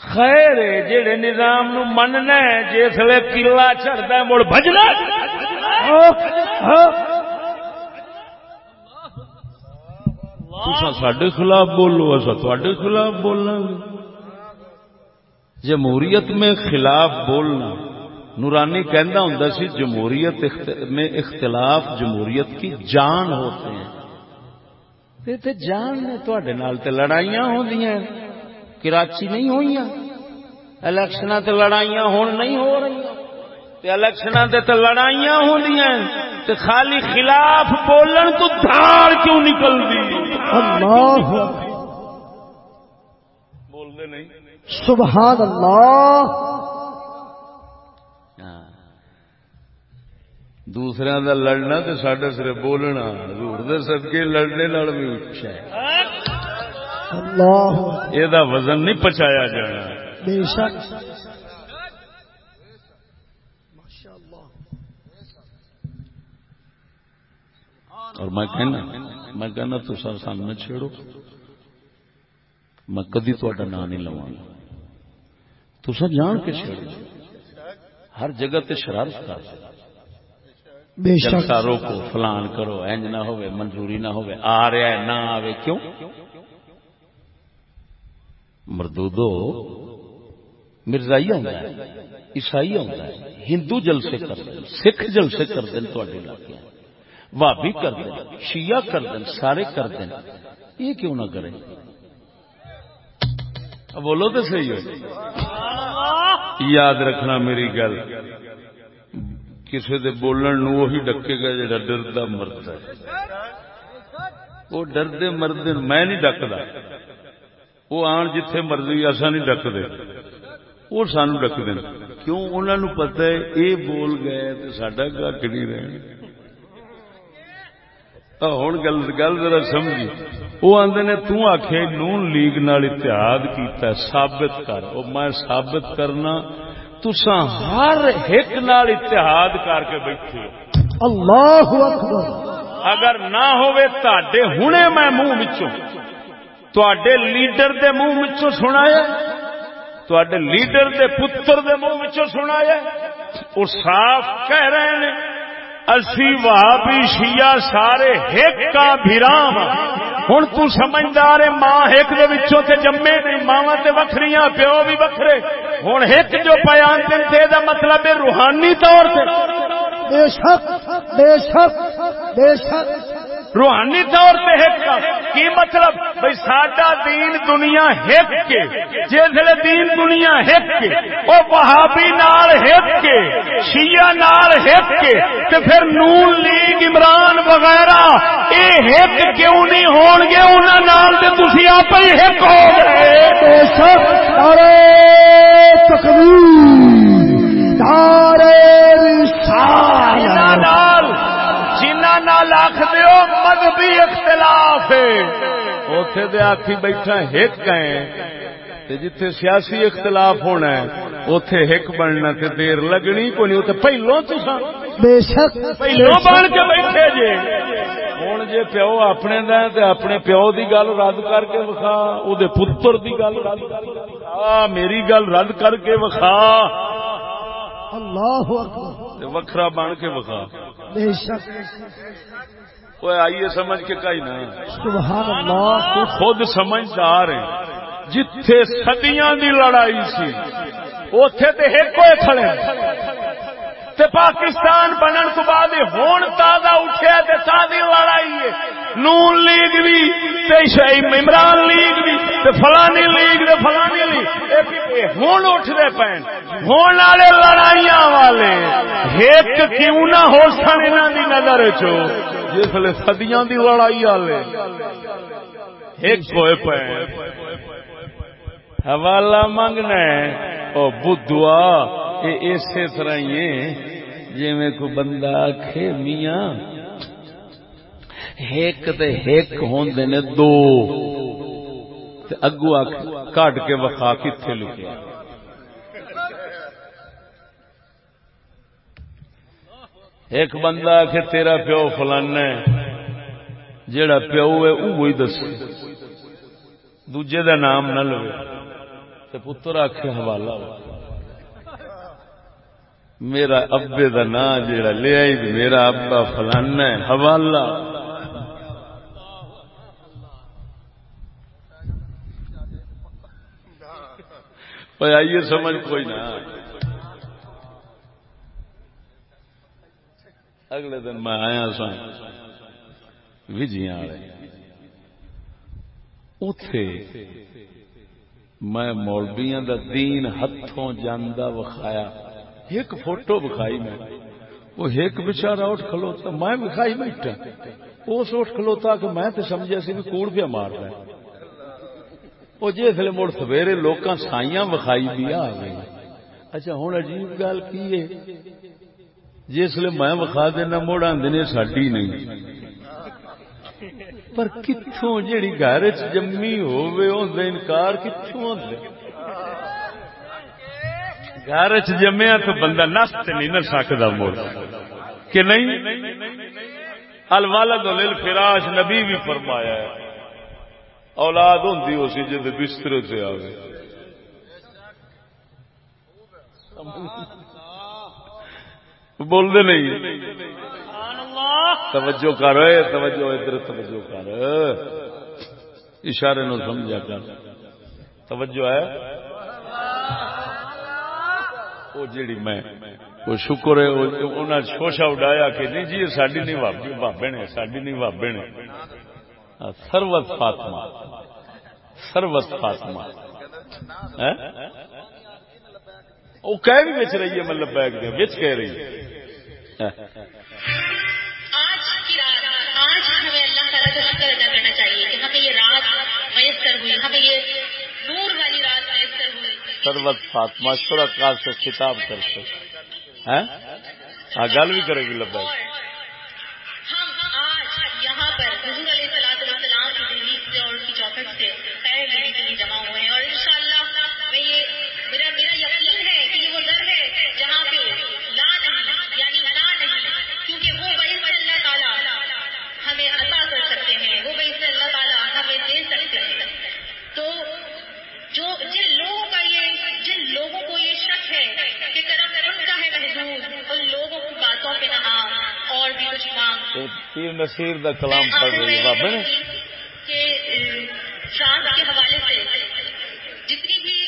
خیر ہے جہے نظام نو مننا ہے جس وی کلا چڑھتا مڑ بجنا سڈے خلاف بولو اصا تے خلاف بولنا جمہوریت میں خلاف بولنا نورانی کہندا ہوں سی جمہوریت میں اختلاف جمہوریت کی جان ہوتے ہیں۔ تے جان نے تواڈے نال تے لڑائیاں ہوندیاں کراچی نہیں ہوئی الیکشن تے لڑائیاں ہون نہیں ہو رہی۔ تے الیکشن تے تے لڑائیاں ہوندیاں تے خالی خلاف بولن تو دھار کیوں نکلدی؟ اللہ۔ بول دے نہیں۔ سبحان اللہ۔ دوسرے دا لڑنا تو سڈے سر بولنا۔ حضور دے صدقے لڑنے نال بھی اچھا ہے۔ اللہ یہ وزن نہیں پچایا جانا۔ بے شک۔ اور میں کہنا میں کہنا تو سر سان نہ چھیڑو۔ میں کدی تا نام نہیں لوا تو سر جان کے چھیڑو۔ ہر جگہ تے شرارت کر۔ جلسہ روکو فلان کرو اینج نہ ہوئے منظوری نہ ہوئے آ رہا ہے نہ آوے کیوں؟ مردودو مرزائی آتا ہے عیسائی آتا ہے ہندو جلسے کر دیں سکھ جلسے کر دیں تھوڑے علاقے بھابی کر دیں شیعہ کر دیں سارے کر دیں یہ کیوں نہ کریں؟ بولو تو صحیح ہو یاد رکھنا میری گل کسی دے بولن نو وہی ڈکے گا جڑا ڈردا مرد ہے۔ وہ ڈردے مرد میں نہیں ڈکدا۔ وہ آن جتھے مرضی اصا نہیں ڈکدے وہ سانو ڈک دین کیوں؟ انہوں نے پتا ہے یہ بول گئے تو سڈا گک نہیں رہے ہوں گل گل ذرا سمجھی۔ وہ آدھے نے تک نون لیگ نال اتحاد کیتا ثابت کر۔ وہ میں ثابت کرنا تسا ہر ایک نال اتحاد کر کے بیٹھے اللہ اکبر۔ اگر نہ ہوئے تاڈے ہنے میں منہ وچوں۔ تواڈے لیڈر دے منہ وچوں سنایا تواڈے لیڈر دے پتر دے منہ وچوں سنایا اور صاف کہہ رہے ہیں اسی وہابی شیعہ سارے ایک کا بھرام ہوں تو سمجھدار ماں ایک دے وچوں تے جمے نہیں ماواں تے وکھریاں پیو بھی وکھرے ہوں ایک جو بیان دین تے دا مطلب ہے روحانی طور تے بے شک بے شک بے شک روحانی طور پہ ایک کی مطلب؟ بھائی ساڈا دین دنیا ہک کے جسے دین دنیا ہک کے وہ وہابی نال ہک کے، شیعہ نال ہک کے، تے پھر نون لیگ عمران وغیرہ، اے ہک کیوں نہیں ہون گے؟ انہاں نال تے تسی آپ ہی ہک ہو گئے۔ بے شک ارے تکبیر نعرہ رسالت نال نال آخ دیو مذہبی اختلاف ہے۔ اوتھے دے آکھی بیٹھا ایک گئے تے جتھے سیاسی اختلاف ہونا ہے اوتھے ایک بننا تے دیر لگنی کو نہیں اوتھے پہلو تساں۔ بے شک۔ پہلو بن کے بیٹھے جے۔ ہن جے پیو اپنے دا تے اپنے پیو دی گل رد کر کے وکھا۔ او دے پتر دی گل رد کر کے وکھا۔ میری گل رد کر کے وکھا۔ اللہ اکبر۔ تے وکھرا بن کے وکھا۔ بے شک۔ وہ آئیے سمجھ کے کئی نہ سبحان اللہ خود سمجھدار ہیں۔ جتھے صدیاں دی لڑائی سی اوتھے تے ایک ہوئے کھڑے تے پاکستان بنن تو بعد ہون تازہ اٹھیا تے تازی لڑائی ہے۔ نون لیگ بھی تے شاہی عمران لیگ بھی تے فلانی لیگ تے فلانی لیگ۔ ہون اٹھ دے پین۔ ہون والے لڑائیاں والے۔ ایک کیوں نہ ہو سن انہاں دی نظر چو جس لے صدیاں دی لڑائی والے۔ ایک ہوئے پین۔ حوالہ منگنا ہے او بدعا۔ یہ اسی طرح ہی ہے جی میں کو بندہ آخے میاں ایک تے ایک ہوندے نے دو۔ تے اگو آخ کٹ کے وخا کتنے لکے ایک بندہ آخ تیرا پیو فلانا جیڑا پیو ہے وہی دس دوجے دا نام نہ لو تے پتر آخ حوالہ میرا ابے دا نام جیڑا لے آئی میرا ابا فلانا ہے، حوالہ۔ آئیے سمجھ کوئی نہ۔ اگلے دن میں آیا سا وجیاں والے۔ اتے میں مولبیاں دا دین ہاتھوں جانا وکھایا۔ ایک فوٹو بکھائی میں، وہ ایک بچارا اٹھ کھلوتا، میں بکھائی بیٹھا، اس اٹھ کھلوتا کہ میں تو سمجھا سی بھی کوڑ پیا مار رہا وہ جی جس لیے مڑ سویرے لوکاں سائیاں وکھائی بھی آ گئی۔ اچھا ہوں عجیب گل کی ہے؟ جی جس لیے میں وکھا دینا، مڑ آدھے ساڈی نہیں۔ پر کتوں جیڑی گھر جمی ہوئے انکار کتوں ہوتے گھر چ جمیا تو بندہ نس نہیں نہ سکتا مڑ کہ نہیں؟ الوالد فراش نبی بھی فرمایا ہے۔ اولاد ہوں اسی جی بستر سے آئے بولتے نہیں۔ توجہ کر توجہ ادھر، توجہ کر۔ اشارے نو سمجھا کر۔ توجہ ہے۔ وہ جیڑی میں وہ شکر ہے انہیں شوشا اڈایا کہ نہیں جی ساری نہیں بابی بابے نے ساری نہیں بابے نے سروت فاطمہ سروت فاطمہ وہ کہہ بھی بچ رہی ہے مطلب بیگ دے بچ کہہ رہی ہے آج ہمیں اللہ تعالیٰ کا شکر ادا کرنا چاہیے کہ ہمیں یہ رات میسر ہوئی ہمیں یہ نور والی رات میسر ہوئی سروت فاطمہ شرکا سے خطاب کرتے ہاں؟ گل بھی کرے گی لبا نصیر دا کلام پڑھ رہی ہے بابے نے کے حوالے سے جتنی بھی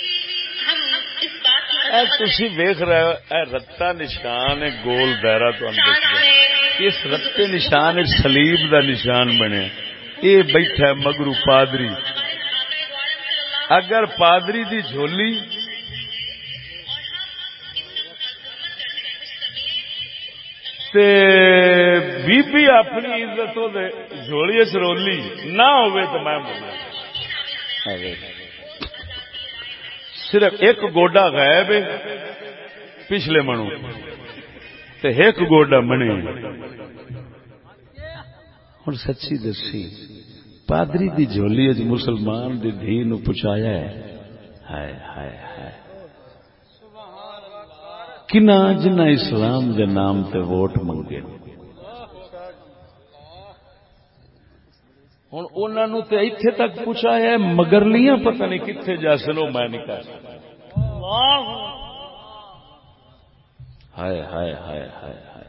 تسی ویکھ رہے ہو اے رتا نشان ہے گول دائرہ تو اس رتے نشان سلیب دا نشان بنے۔ اے بیٹھا ہے مگرو پادری۔ اگر پادری دی جھولی تے بی بی اپنی عزت جھولی سرولی نہ ہوئے تو میں بولا صرف ایک گوڈا غائب ہے، پچھلے منو۔ تے ایک گوڈا بنے ہوں سچی دسی، پادری دی جھولی اج مسلمان دی دھی نو پچایا ہے۔ ہائے ہائے ہائے۔ کنا جنا اسلام دے نام تے ووٹ منگے۔ ہوں انہوں تے ایتھے تک پوچھایا ہے، مگر لیاں پتہ نہیں کتنے جا سلو میں نہیں کہہ ہائے ہائے ہائے ہائے ہائے۔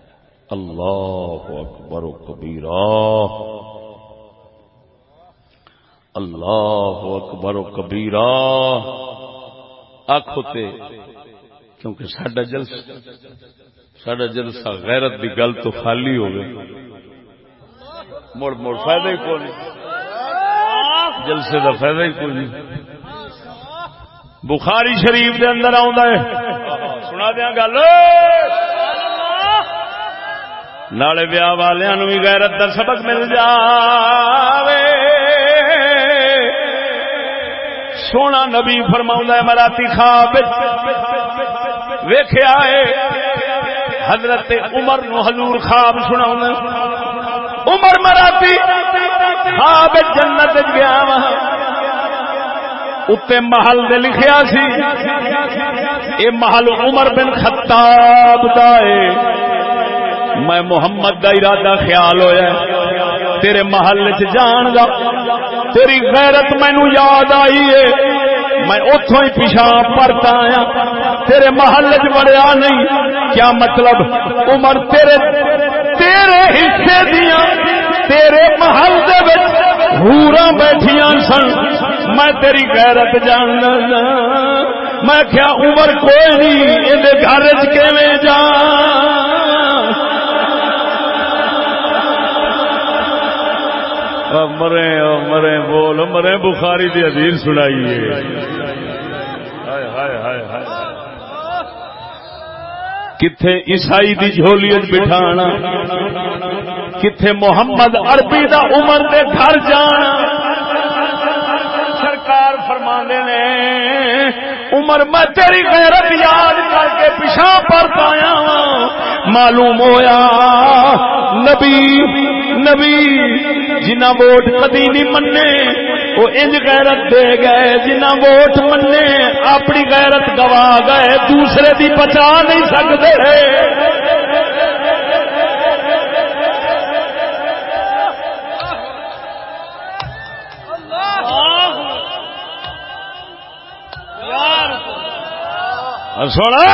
اللہ اکبر و کبیرہ۔ اللہ اکبر و کبیرہ۔ آخ ہوتے کیونکہ سڈا جلسہ سڈا جلسہ غیرت دی گل تو خالی ہو گئی مڑ مڑ فائدہ ہی کوئی نہیں جلسے دا فائدہ ہی کوئی نہیں بخاری شریف دے اندر ہے۔ سنا دیا گل۔ نالے ویا والوں بھی غیرت دا سبق مل جاوے۔ سونا نبی فرما مراتی خواب ویخیا ہے۔ حضرت عمر نو حضور خواب سنا عمر مراتی، خواب جنت گیا اتنے محل دے لکھیا سی، اے محل عمر بن خطاب دا میں محمد دا ارادہ خیال ہویا تیرے محل چ جان دا۔ تیری غیرت مینو یاد آئی ہے میں اتوں ہی پیچھا پرتا آیا۔ تیرے محل چ بڑیا نہیں، کیا مطلب؟ عمر تیرے تیرے حصے دیا تیرے محل دے ہورا بیٹھیا سن۔ میں تیری غیرت جاننا میں کیا عمر کوئی نہیں یہ گھر چ جا مرے مرے، بول۔ مرے، بخاری دی حدیث سنائیے ہائے ہائے ہائے ہائے۔ کتھے عیسائی دی جھولی بٹھانا، کتھے محمد عربی دا عمر دے گھر جانا۔ سرکار فرما نے، عمر میں تیری غیرت یاد کر کے پیشہ پر پایا معلوم ہویا نبی نبی جنہ ووٹ کدی نہیں منے وہ انج غیرت دے گئے، جنہ ووٹ منے اپنی غیرت گوا گئے، دوسرے دی بچا نہیں سکتے۔ سونا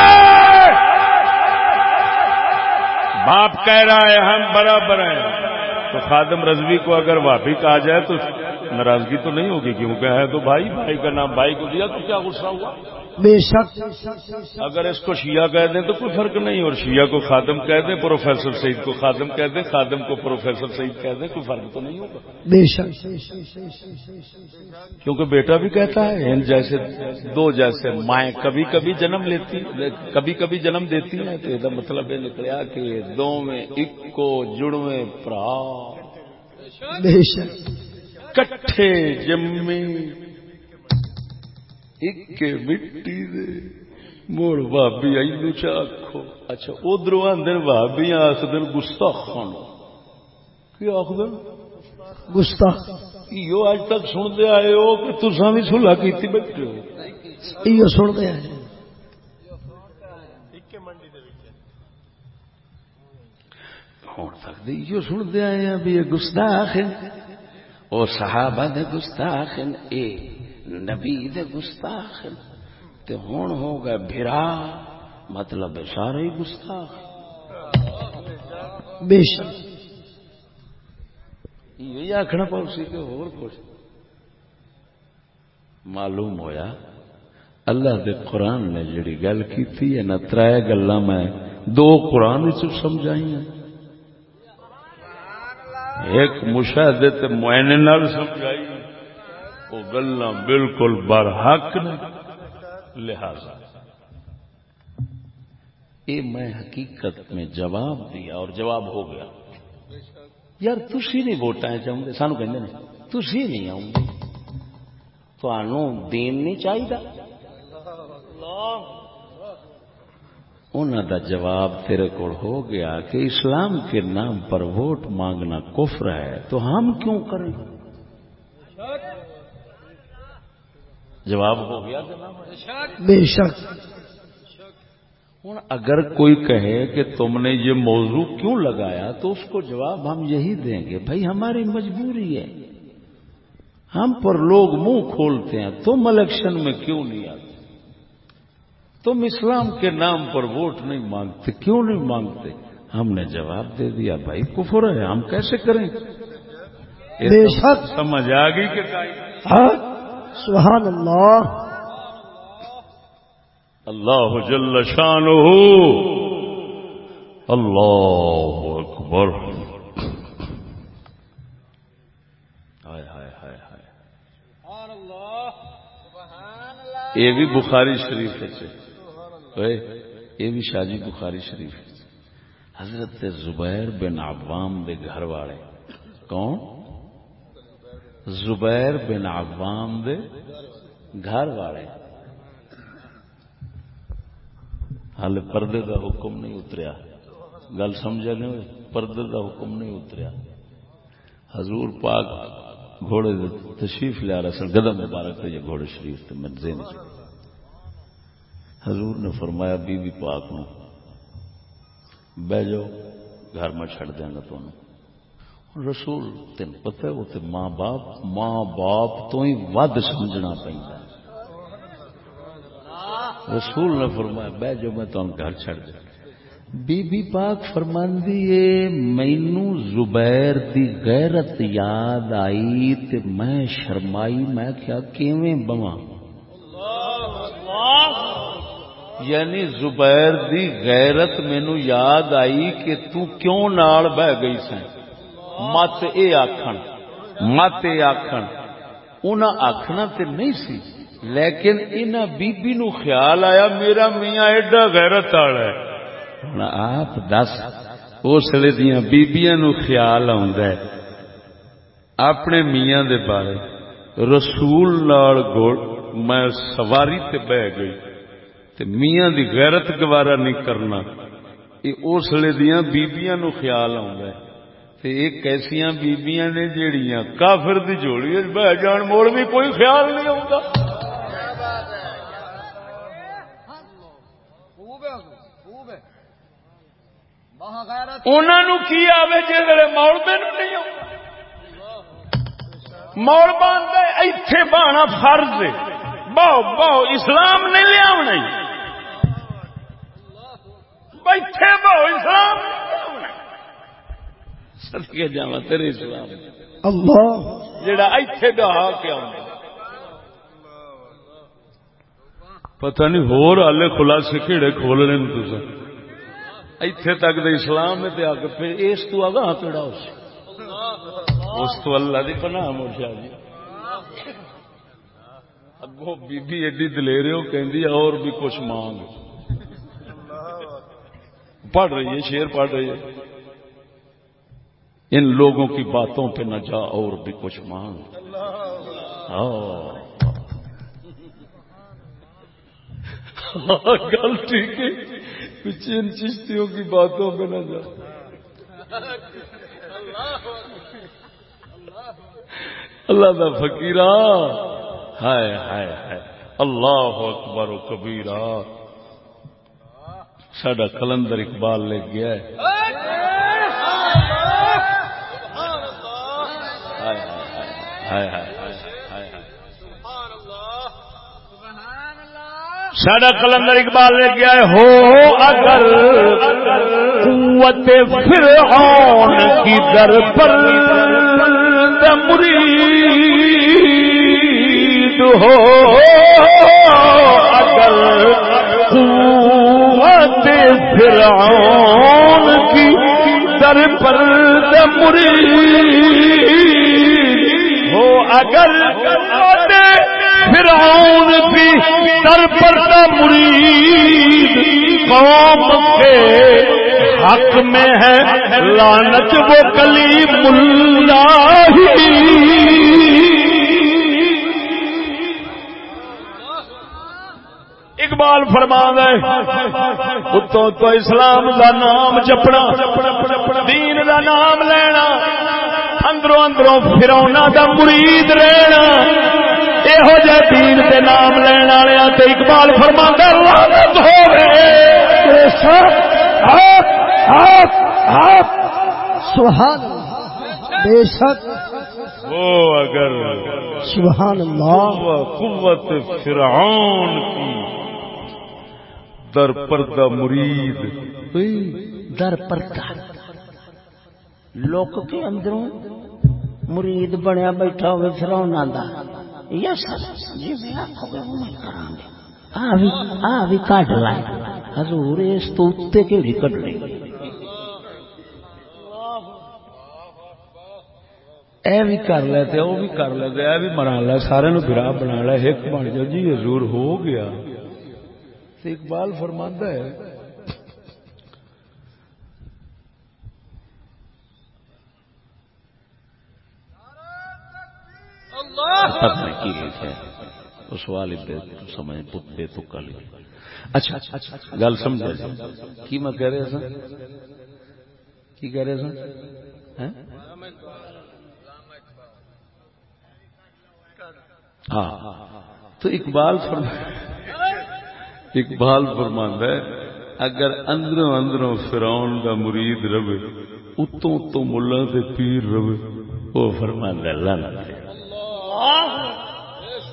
باپ کہہ رہا ہے، ہم برابر ہیں۔ تو خادم رضوی کو اگر واپی کہا جائے تو ناراضگی تو نہیں ہوگی، کیونکہ ہے تو بھائی بھائی کا نام، بھائی کو دیا، تو کیا غصہ ہوا؟ بے شک اگر اس کو شیعہ کہہ دیں تو کوئی فرق نہیں اور شیعہ کو خادم کہہ دیں پروفیسر سعید کو خادم کہہ دیں خادم کو پروفیسر سعید کہہ دیں کوئی فرق تو نہیں ہوگا۔ بے شک کیونکہ بیٹا بھی کہتا ہے ان جیسے دو جیسے مائیں کبھی کبھی جنم لیتی کبھی کبھی جنم دیتی ہیں تو یہ مطلب یہ نکلیا کہ دو میں ایک کو جڑویں پرا۔ بے شک کٹھے جمی ایک مٹی دے موڑ بھابی آئی چاخو اچھا ادھر آدھے بھابی آخد گستاخان کی آخد گستاخ یہ اج تک سنتے آئے ہو کہ تسا بھی سلا کی بیٹھے ہو یہ سنتے آئے ہوں تک یہ سنتے آئے ہیں بھی یہ گستاخ ہے اور صحابہ دے گستاخ اے نبی دے گستاخ تے ہون ہو گئے بھرا مطلب سارے گستاخ۔ بے شک۔ یہ آخنا پاؤ سی کہ اور کچھ۔ معلوم ہویا اللہ دے قرآن نے جڑی گل کی ہے نہ ترائے گلا میں دو قرآن سمجھائی ہیں۔ ایک مشاہدے تے معائنے نال سمجھائی وہ گلا بالکل برحق نے۔ لہذا۔ یہ میں حقیقت میں جواب دیا اور جواب ہو گیا۔ یار تھی نہیں ووٹاں چاہتے سانو کہ تھی نہیں آؤں گے۔ تو دین نہیں چاہیے انہوں دا جواب تیرے کو ہو گیا کہ اسلام کے نام پر ووٹ مانگنا کفر ہے۔ تو ہم کیوں کریں؟ جواب ہو گیا بے شک۔ ہوں اگر کوئی کہے کہ تم نے یہ موضوع کیوں لگایا تو اس کو جواب ہم یہی دیں گے بھائی ہماری مجبوری ہے۔ ہم پر لوگ منہ کھولتے ہیں تم الیکشن میں کیوں نہیں آتے؟ تم اسلام کے نام پر ووٹ نہیں مانگتے کیوں نہیں مانگتے؟ ہم نے جواب دے دیا بھائی کفر ہے ہم کیسے کریں؟ بے شک۔ سمجھ آ گئی کہ سبحان اللہ۔ اللہ جل شانہ اللہ اکبر۔ یہ بھی بخاری شریف ہے جی۔ یہ بھی شاہ جی بخاری شریف ہے جی۔ حضرت زبیر بن عوام دے گھر والے۔ کون؟ زبیر بن عوام دے گھر والے۔ ہال پردے دا حکم نہیں اتریا۔ گل سمجھا نہیں ہوئی؟ پردے دا حکم نہیں اتریا۔ حضور پاک گھوڑے دے تشریف لیا رہا سن۔ گدا مبارک یہ گھوڑے شریف تے میں ذہن حضور نے فرمایا بی بی پاک نو، بہ جاؤ، گھر میں چھڑ دیں گا تمہیں رسول تین پتہ وہ تے ماں باپ ماں باپ تو ہی ود سمجھنا پہنتا رسول نے فرمایا، بہ جو میں تم گھر چھڑ دیا بی بی پاک فرماندی ہے مینو زبیر دی غیرت یاد آئی تے میں شرمائی، میں کیا کیویں بواں؟ یعنی زبیر دی غیرت مینو یاد آئی کہ تو کیوں نال بہ گئی سیں مت اے آکھن، مت اے آکھن۔ انہاں آکھنا تے نہیں سی، لیکن انہاں بی نو خیال آیا، میرا میاں ایڈا غیرت والا ہے۔ ہن آپ دس اس لیے دیاں بیبیاں نو خیال آوندا ہے۔ اپنے میاں دے بارے، رسول نال گوڑ میں سواری تے بہ گئی۔ تے میاں دی غیرت گوارا نہیں کرنا۔ یہ اس لیے دیاں بیبیاں نو خیال آوندا ہے۔ تے ایک ایسیاں بیبیاں نے جیڑیاں کافر دی جوڑی وچ بہ جان موڑ بھی کوئی خیال نہیں آوندا۔ انہوں کی آوے جی مول بین نہیں آتا مول باندھے ایتھے بہنا فرض ہے۔ بہو بہو، اسلام نہیں لیا بیٹھے بہو، اسلام سدکے جا تیرے اسلام اللہ۔ جڑا ایتھے بہا کے آؤں۔ پتہ نہیں ہور ہالے خلاصے کیڑے کھول رہے ہیں تسا ایتھے تک دے اسلام میں تے آگے پھر اس تو آگا پیڑا اس اس تو اللہ دی پناہ مرشا جی۔ اگوں بی بی ایڈی دلیرے ہو کہندی ہے اور بھی کچھ مانگ۔ پڑھ رہی ہے شیر پڑھ رہی ہے۔ ان لوگوں کی باتوں پہ نہ جا اور بھی کچھ مانگ۔ گل ٹھیک ہے۔ پیچھے ان چشتیوں کی باتوں پہ نہ جا۔ اللہ دا فقیرا ہائے ہائے ہائے۔ اللہ اکبر و کبیرا سڈا کلندر اقبال لے گیا ہے ہائے ہائے سڈا کلندر اقبال نے کیا ہے، ہو اگر قوت فرعون کی در پر مرید ہو، اگر قوت فرعون کی در پر مرید اگر فرعون کی در پر مرید قوم کے حق میں ہے لانت وہ کلیم اللہ اقبال فرما ہے اتوں تو اسلام دا نام جپنا، دین دا نام لینا۔ اندروں اندروں فرونا دا مرید رہنا۔ یہو جہ دین کے نام لین والے تے اقبال فرما لانت سبحان بے شک۔ وہ اگر سبحان اللہ۔ قوت فرعون کی در پردہ مرید۔ در پردہ۔ لوک کے اندروں مرید بنیا بیٹھا ہوئے فرونا دا۔ یس جی میں آخو گے وہ میں کراں گے آ بھی کٹ لائے۔ حضور، اس تو اتے کیڑی کٹ لے اے بھی کر لے تے، او بھی کر لے تے، اے بھی مرا لے، سارے نو برا بنا لے ایک بن جا۔ جی حضور ہو گیا۔ اقبال فرماندا ہے پتہ نہیں کی لکھا ہے وہ سوال سمجھ، بے تکا لکھا اچھا گل سمجھا جی۔ کی میں کہہ رہا سا کی کہہ رہے سا ہاں۔ تو اقبال فرما، اقبال فرماندہ ہے، اگر اندروں اندروں فرعون کا مرید رہے، اتوں اتوں ملا تے پیر رہے۔ وہ فرماندہ ہے، لعنت ہے۔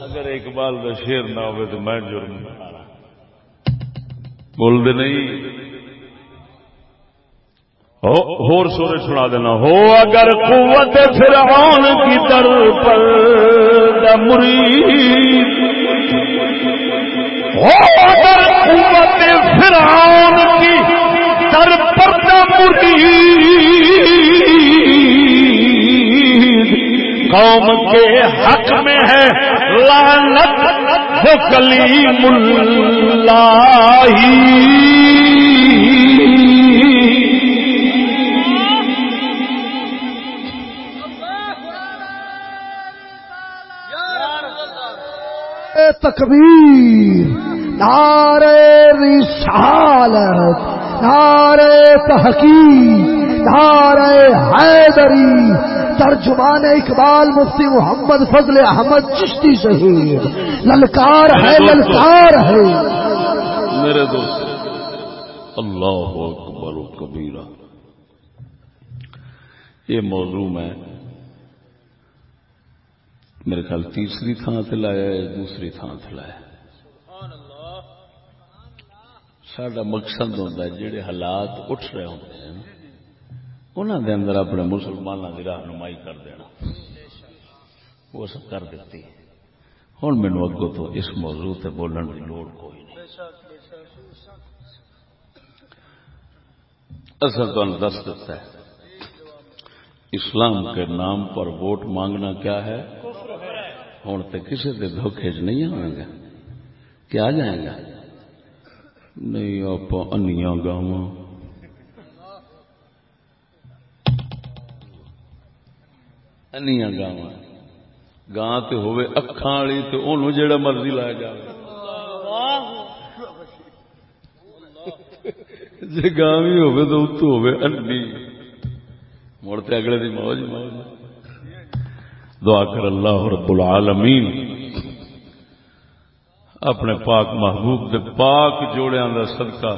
اگر اقبال کا شیر نہ ہوئے تو میں جرم بنا بول دے نہیں۔ ہور سورے سنا دینا۔ ہو اگر قوت فرعون کی در پر دا مرید۔ ہو اگر قوت فرعون کی در پر دا مرید۔ قوم کے حق میں ہے لعنت وہ کلیم اللہ تکبیر نعرے رسالت نعرے تحقیق۔ نعرے حیدری۔ ترجمان اقبال مفتی محمد فضل احمد چشتی شہید۔ للکار ہے للکار ہے۔ میرے دوست اللہ اکبر و کبیرہ۔ یہ موضوع میں میرے خیال تیسری تھان سے لایا ہے دوسری تھان سے لایا سڈا مقصد ہوتا ہے جہے حالات اٹھ رہے ہوتے ہیں انہوں دے اندر اپنے مسلمانوں کی رہنمائی کر دینا۔ وہ سب کر دیتی ہوں مینو اگوں تو اس موضوع تے بولن کی لوڑ کوئی نہیں۔ اصل تو دس دیتا ہے۔ اسلام کے نام پر ووٹ مانگنا کیا ہے؟ ہوں تو کسی کے دھوکھے چ نہیں آئے گا۔ کیا جائے گا؟ نہیں آپ انیا گاواں۔ انیا گاواں گاں تے ہوے اکھاں والی تے اونوں جیڑا مرضی لایا جائے جی گاں بھی ہوے تو اتو ہوے انی مڑ تے اگلے دی موج موج دعا کر اللہ رب العالمین اپنے پاک محبوب دے پاک جوڑیاں دا صدقہ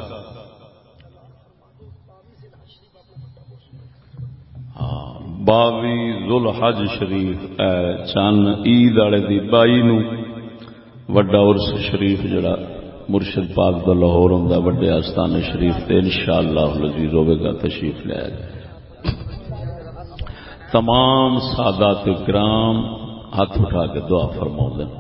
باوی ذل حج شریف چند عید والے دی بائی نو وڈا عرس شریف جڑا مرشد پاک دا لاہور ہوندا وڈے آستان شریف تے انشاءاللہ العزیز ہوے گا تشریف لے آئے تمام سادات کرام ہاتھ اٹھا کے دعا فرماؤں